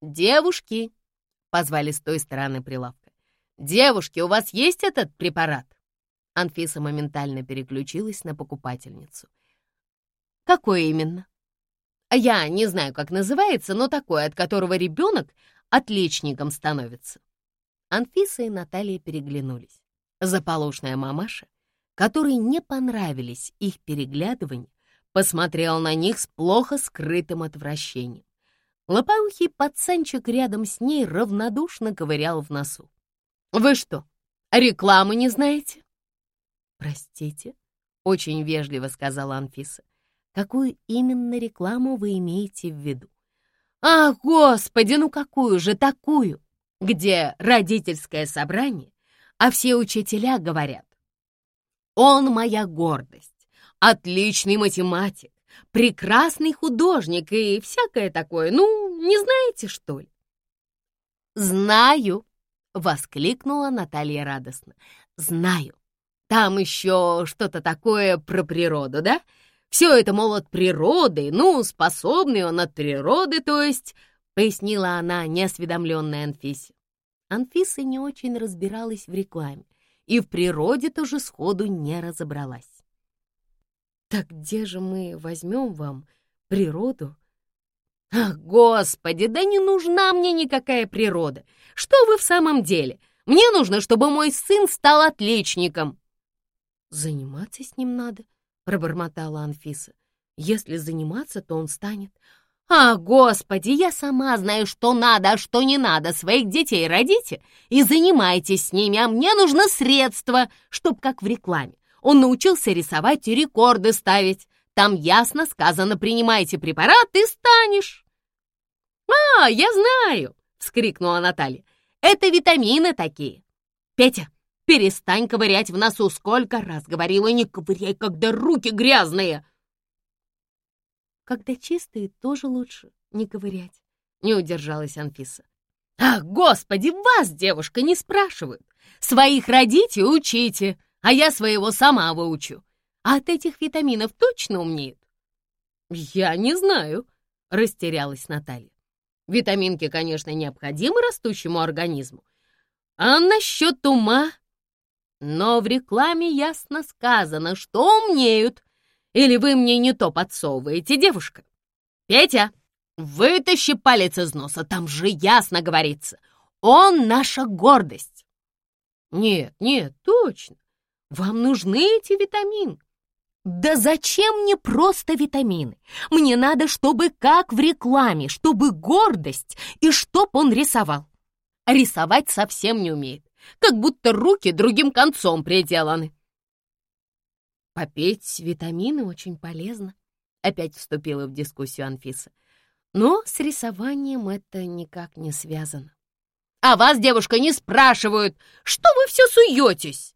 «Девушки!» — позвали с той стороны прилавка. «Девушки, у вас есть этот препарат?» Анфиса моментально переключилась на покупательницу. «Какой именно?» «Я не знаю, как называется, но такой, от которого ребенок отличником становится. Анфиса и Наталья переглянулись. Заполошная мамаша, которой не понравились их переглядывания, посмотрел на них с плохо скрытым отвращением. Лопоухий пацанчик рядом с ней равнодушно ковырял в носу. «Вы что, рекламы не знаете?» «Простите», — очень вежливо сказала Анфиса. «Какую именно рекламу вы имеете в виду?» Ах, господи, ну какую же такую, где родительское собрание, а все учителя говорят, он моя гордость, отличный математик, прекрасный художник и всякое такое. Ну, не знаете, что ли? «Знаю!» — воскликнула Наталья радостно. «Знаю. Там еще что-то такое про природу, да? Все это, мол, от природы, ну, способный он от природы, то есть, пояснила она неосведомленной Анфисе. Анфиса не очень разбиралась в рекламе и в природе тоже сходу не разобралась. «Так где же мы возьмем вам природу?» «Ах, господи, да не нужна мне никакая природа! Что вы в самом деле? Мне нужно, чтобы мой сын стал отличником!» «Заниматься с ним надо», пробормотала Анфиса. «Если заниматься, то он станет...» «А, господи, я сама знаю, что надо, а что не надо. Своих детей родите и занимайтесь с ними, а мне нужно средства, чтоб, как в рекламе, он научился рисовать и рекорды ставить. Там ясно сказано, принимайте препарат и станешь». «А, я знаю!» — вскрикнула Наталья. «Это витамины такие. Петя, Перестань ковырять в носу, сколько раз говорила, не ковыряй, когда руки грязные. Когда чистые, тоже лучше не ковырять, не удержалась Анфиса. Ах, господи, вас, девушка, не спрашивают. Своих родите учите, а я своего сама выучу. А от этих витаминов точно умнеют? Я не знаю, растерялась Наталья. Витаминки, конечно, необходимы растущему организму. А насчет ума но в рекламе ясно сказано, что умнеют. Или вы мне не то подсовываете, девушка? Петя, вытащи палец из носа, там же ясно говорится. Он наша гордость. Нет, нет, точно. Вам нужны эти витамины. Да зачем мне просто витамины? Мне надо, чтобы как в рекламе, чтобы гордость и чтоб он рисовал. Рисовать совсем не умеет как будто руки другим концом приделаны. Попить витамины очень полезно, опять вступила в дискуссию Анфиса. Но с рисованием это никак не связано. А вас, девушка, не спрашивают, что вы все суетесь.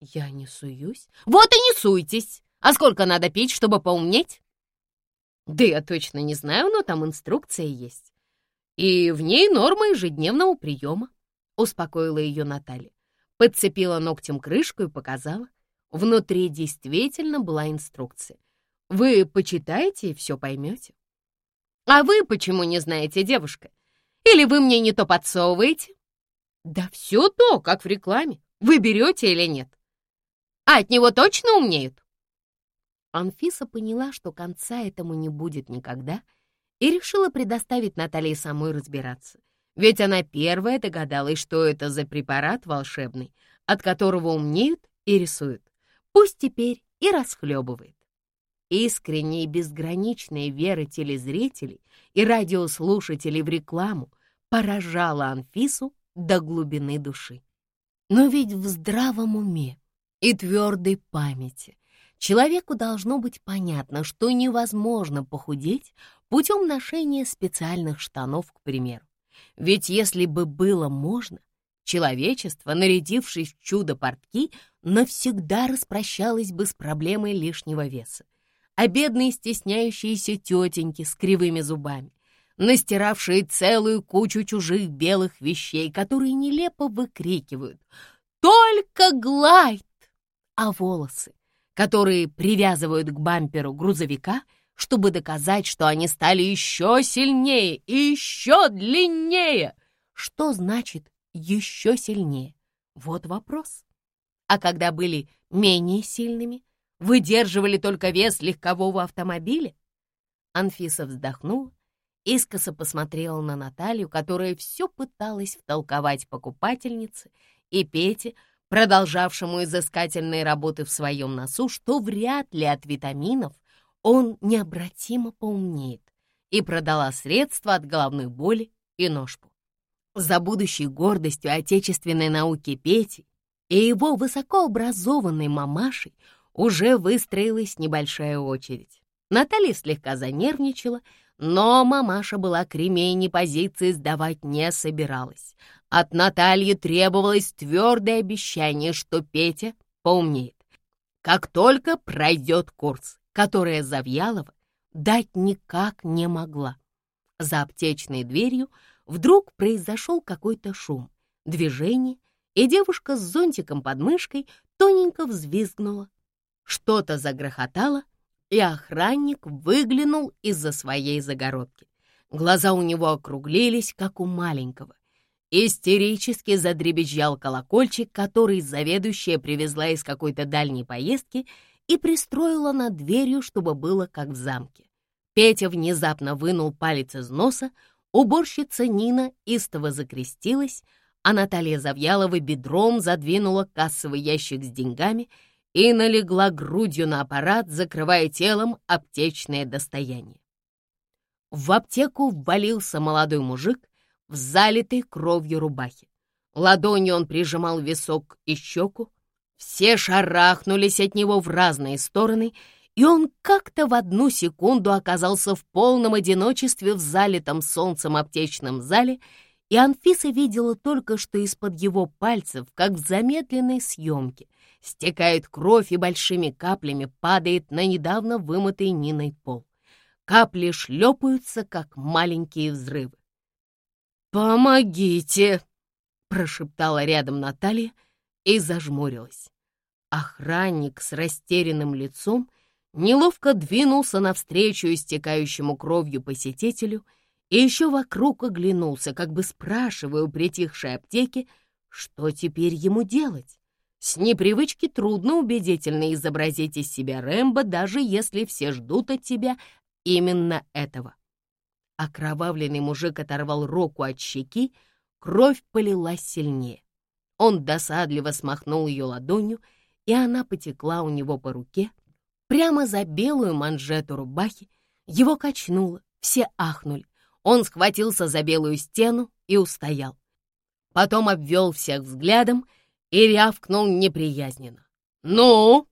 Я не суюсь. Вот и не суйтесь. А сколько надо пить, чтобы поумнеть? Да я точно не знаю, но там инструкция есть. И в ней норма ежедневного приема. Успокоила ее Наталья. Подцепила ногтем крышку и показала. Внутри действительно была инструкция. Вы почитаете и все поймете. А вы почему не знаете, девушка? Или вы мне не то подсовываете? Да все то, как в рекламе. Вы берете или нет? А от него точно умнеют? Анфиса поняла, что конца этому не будет никогда, и решила предоставить Наталье самой разбираться. Ведь она первая догадалась, что это за препарат волшебный, от которого умнеют и рисуют. Пусть теперь и расхлебывает. Искренняя и безграничная вера телезрителей и радиослушателей в рекламу поражала Анфису до глубины души. Но ведь в здравом уме и твердой памяти человеку должно быть понятно, что невозможно похудеть путем ношения специальных штанов, к примеру. Ведь если бы было можно, человечество, нарядившись в чудо-портки, навсегда распрощалось бы с проблемой лишнего веса а бедные стесняющиеся тетеньки с кривыми зубами, настиравшие целую кучу чужих белых вещей, которые нелепо выкрикивают «Только гладь!» А волосы, которые привязывают к бамперу грузовика, чтобы доказать, что они стали еще сильнее и еще длиннее. Что значит «еще сильнее»? Вот вопрос. А когда были менее сильными, выдерживали только вес легкового автомобиля? Анфиса вздохнула, искоса посмотрела на Наталью, которая все пыталась втолковать покупательнице, и Пете, продолжавшему изыскательные работы в своем носу, что вряд ли от витаминов он необратимо поумнеет, и продала средства от головной боли и ножку. За будущей гордостью отечественной науки Пети и его высокообразованной мамашей уже выстроилась небольшая очередь. Наталья слегка занервничала, но мамаша была кремень и позиции сдавать не собиралась. От Натальи требовалось твердое обещание, что Петя поумнеет. Как только пройдет курс, которое Завьялова дать никак не могла. За аптечной дверью вдруг произошел какой-то шум, движение, и девушка с зонтиком под мышкой тоненько взвизгнула, что-то загрохотало, и охранник выглянул из-за своей загородки. Глаза у него округлились, как у маленького. Истерически задребезжал колокольчик, который заведующая привезла из какой-то дальней поездки и пристроила над дверью, чтобы было как в замке. Петя внезапно вынул палец из носа, уборщица Нина истово закрестилась, а Наталья Завьялова бедром задвинула кассовый ящик с деньгами — и налегла грудью на аппарат, закрывая телом аптечное достояние. В аптеку ввалился молодой мужик в залитой кровью рубахе. Ладонью он прижимал висок и щеку. Все шарахнулись от него в разные стороны, и он как-то в одну секунду оказался в полном одиночестве в залитом солнцем аптечном зале, и Анфиса видела только, что из-под его пальцев, как в замедленной съемке, стекает кровь и большими каплями падает на недавно вымытый Ниной пол. Капли шлепаются, как маленькие взрывы. «Помогите!» — прошептала рядом Наталья и зажмурилась. Охранник с растерянным лицом неловко двинулся навстречу истекающему кровью посетителю и еще вокруг оглянулся, как бы спрашивая у притихшей аптеки, что теперь ему делать. С непривычки трудно убедительно изобразить из себя Рэмбо, даже если все ждут от тебя именно этого. Окровавленный мужик оторвал руку от щеки, кровь полилась сильнее. Он досадливо смахнул ее ладонью, и она потекла у него по руке, прямо за белую манжету рубахи. Его качнуло, все ахнули. Он схватился за белую стену и устоял. Потом обвел всех взглядом — и рявкнул неприязненно. «Ну,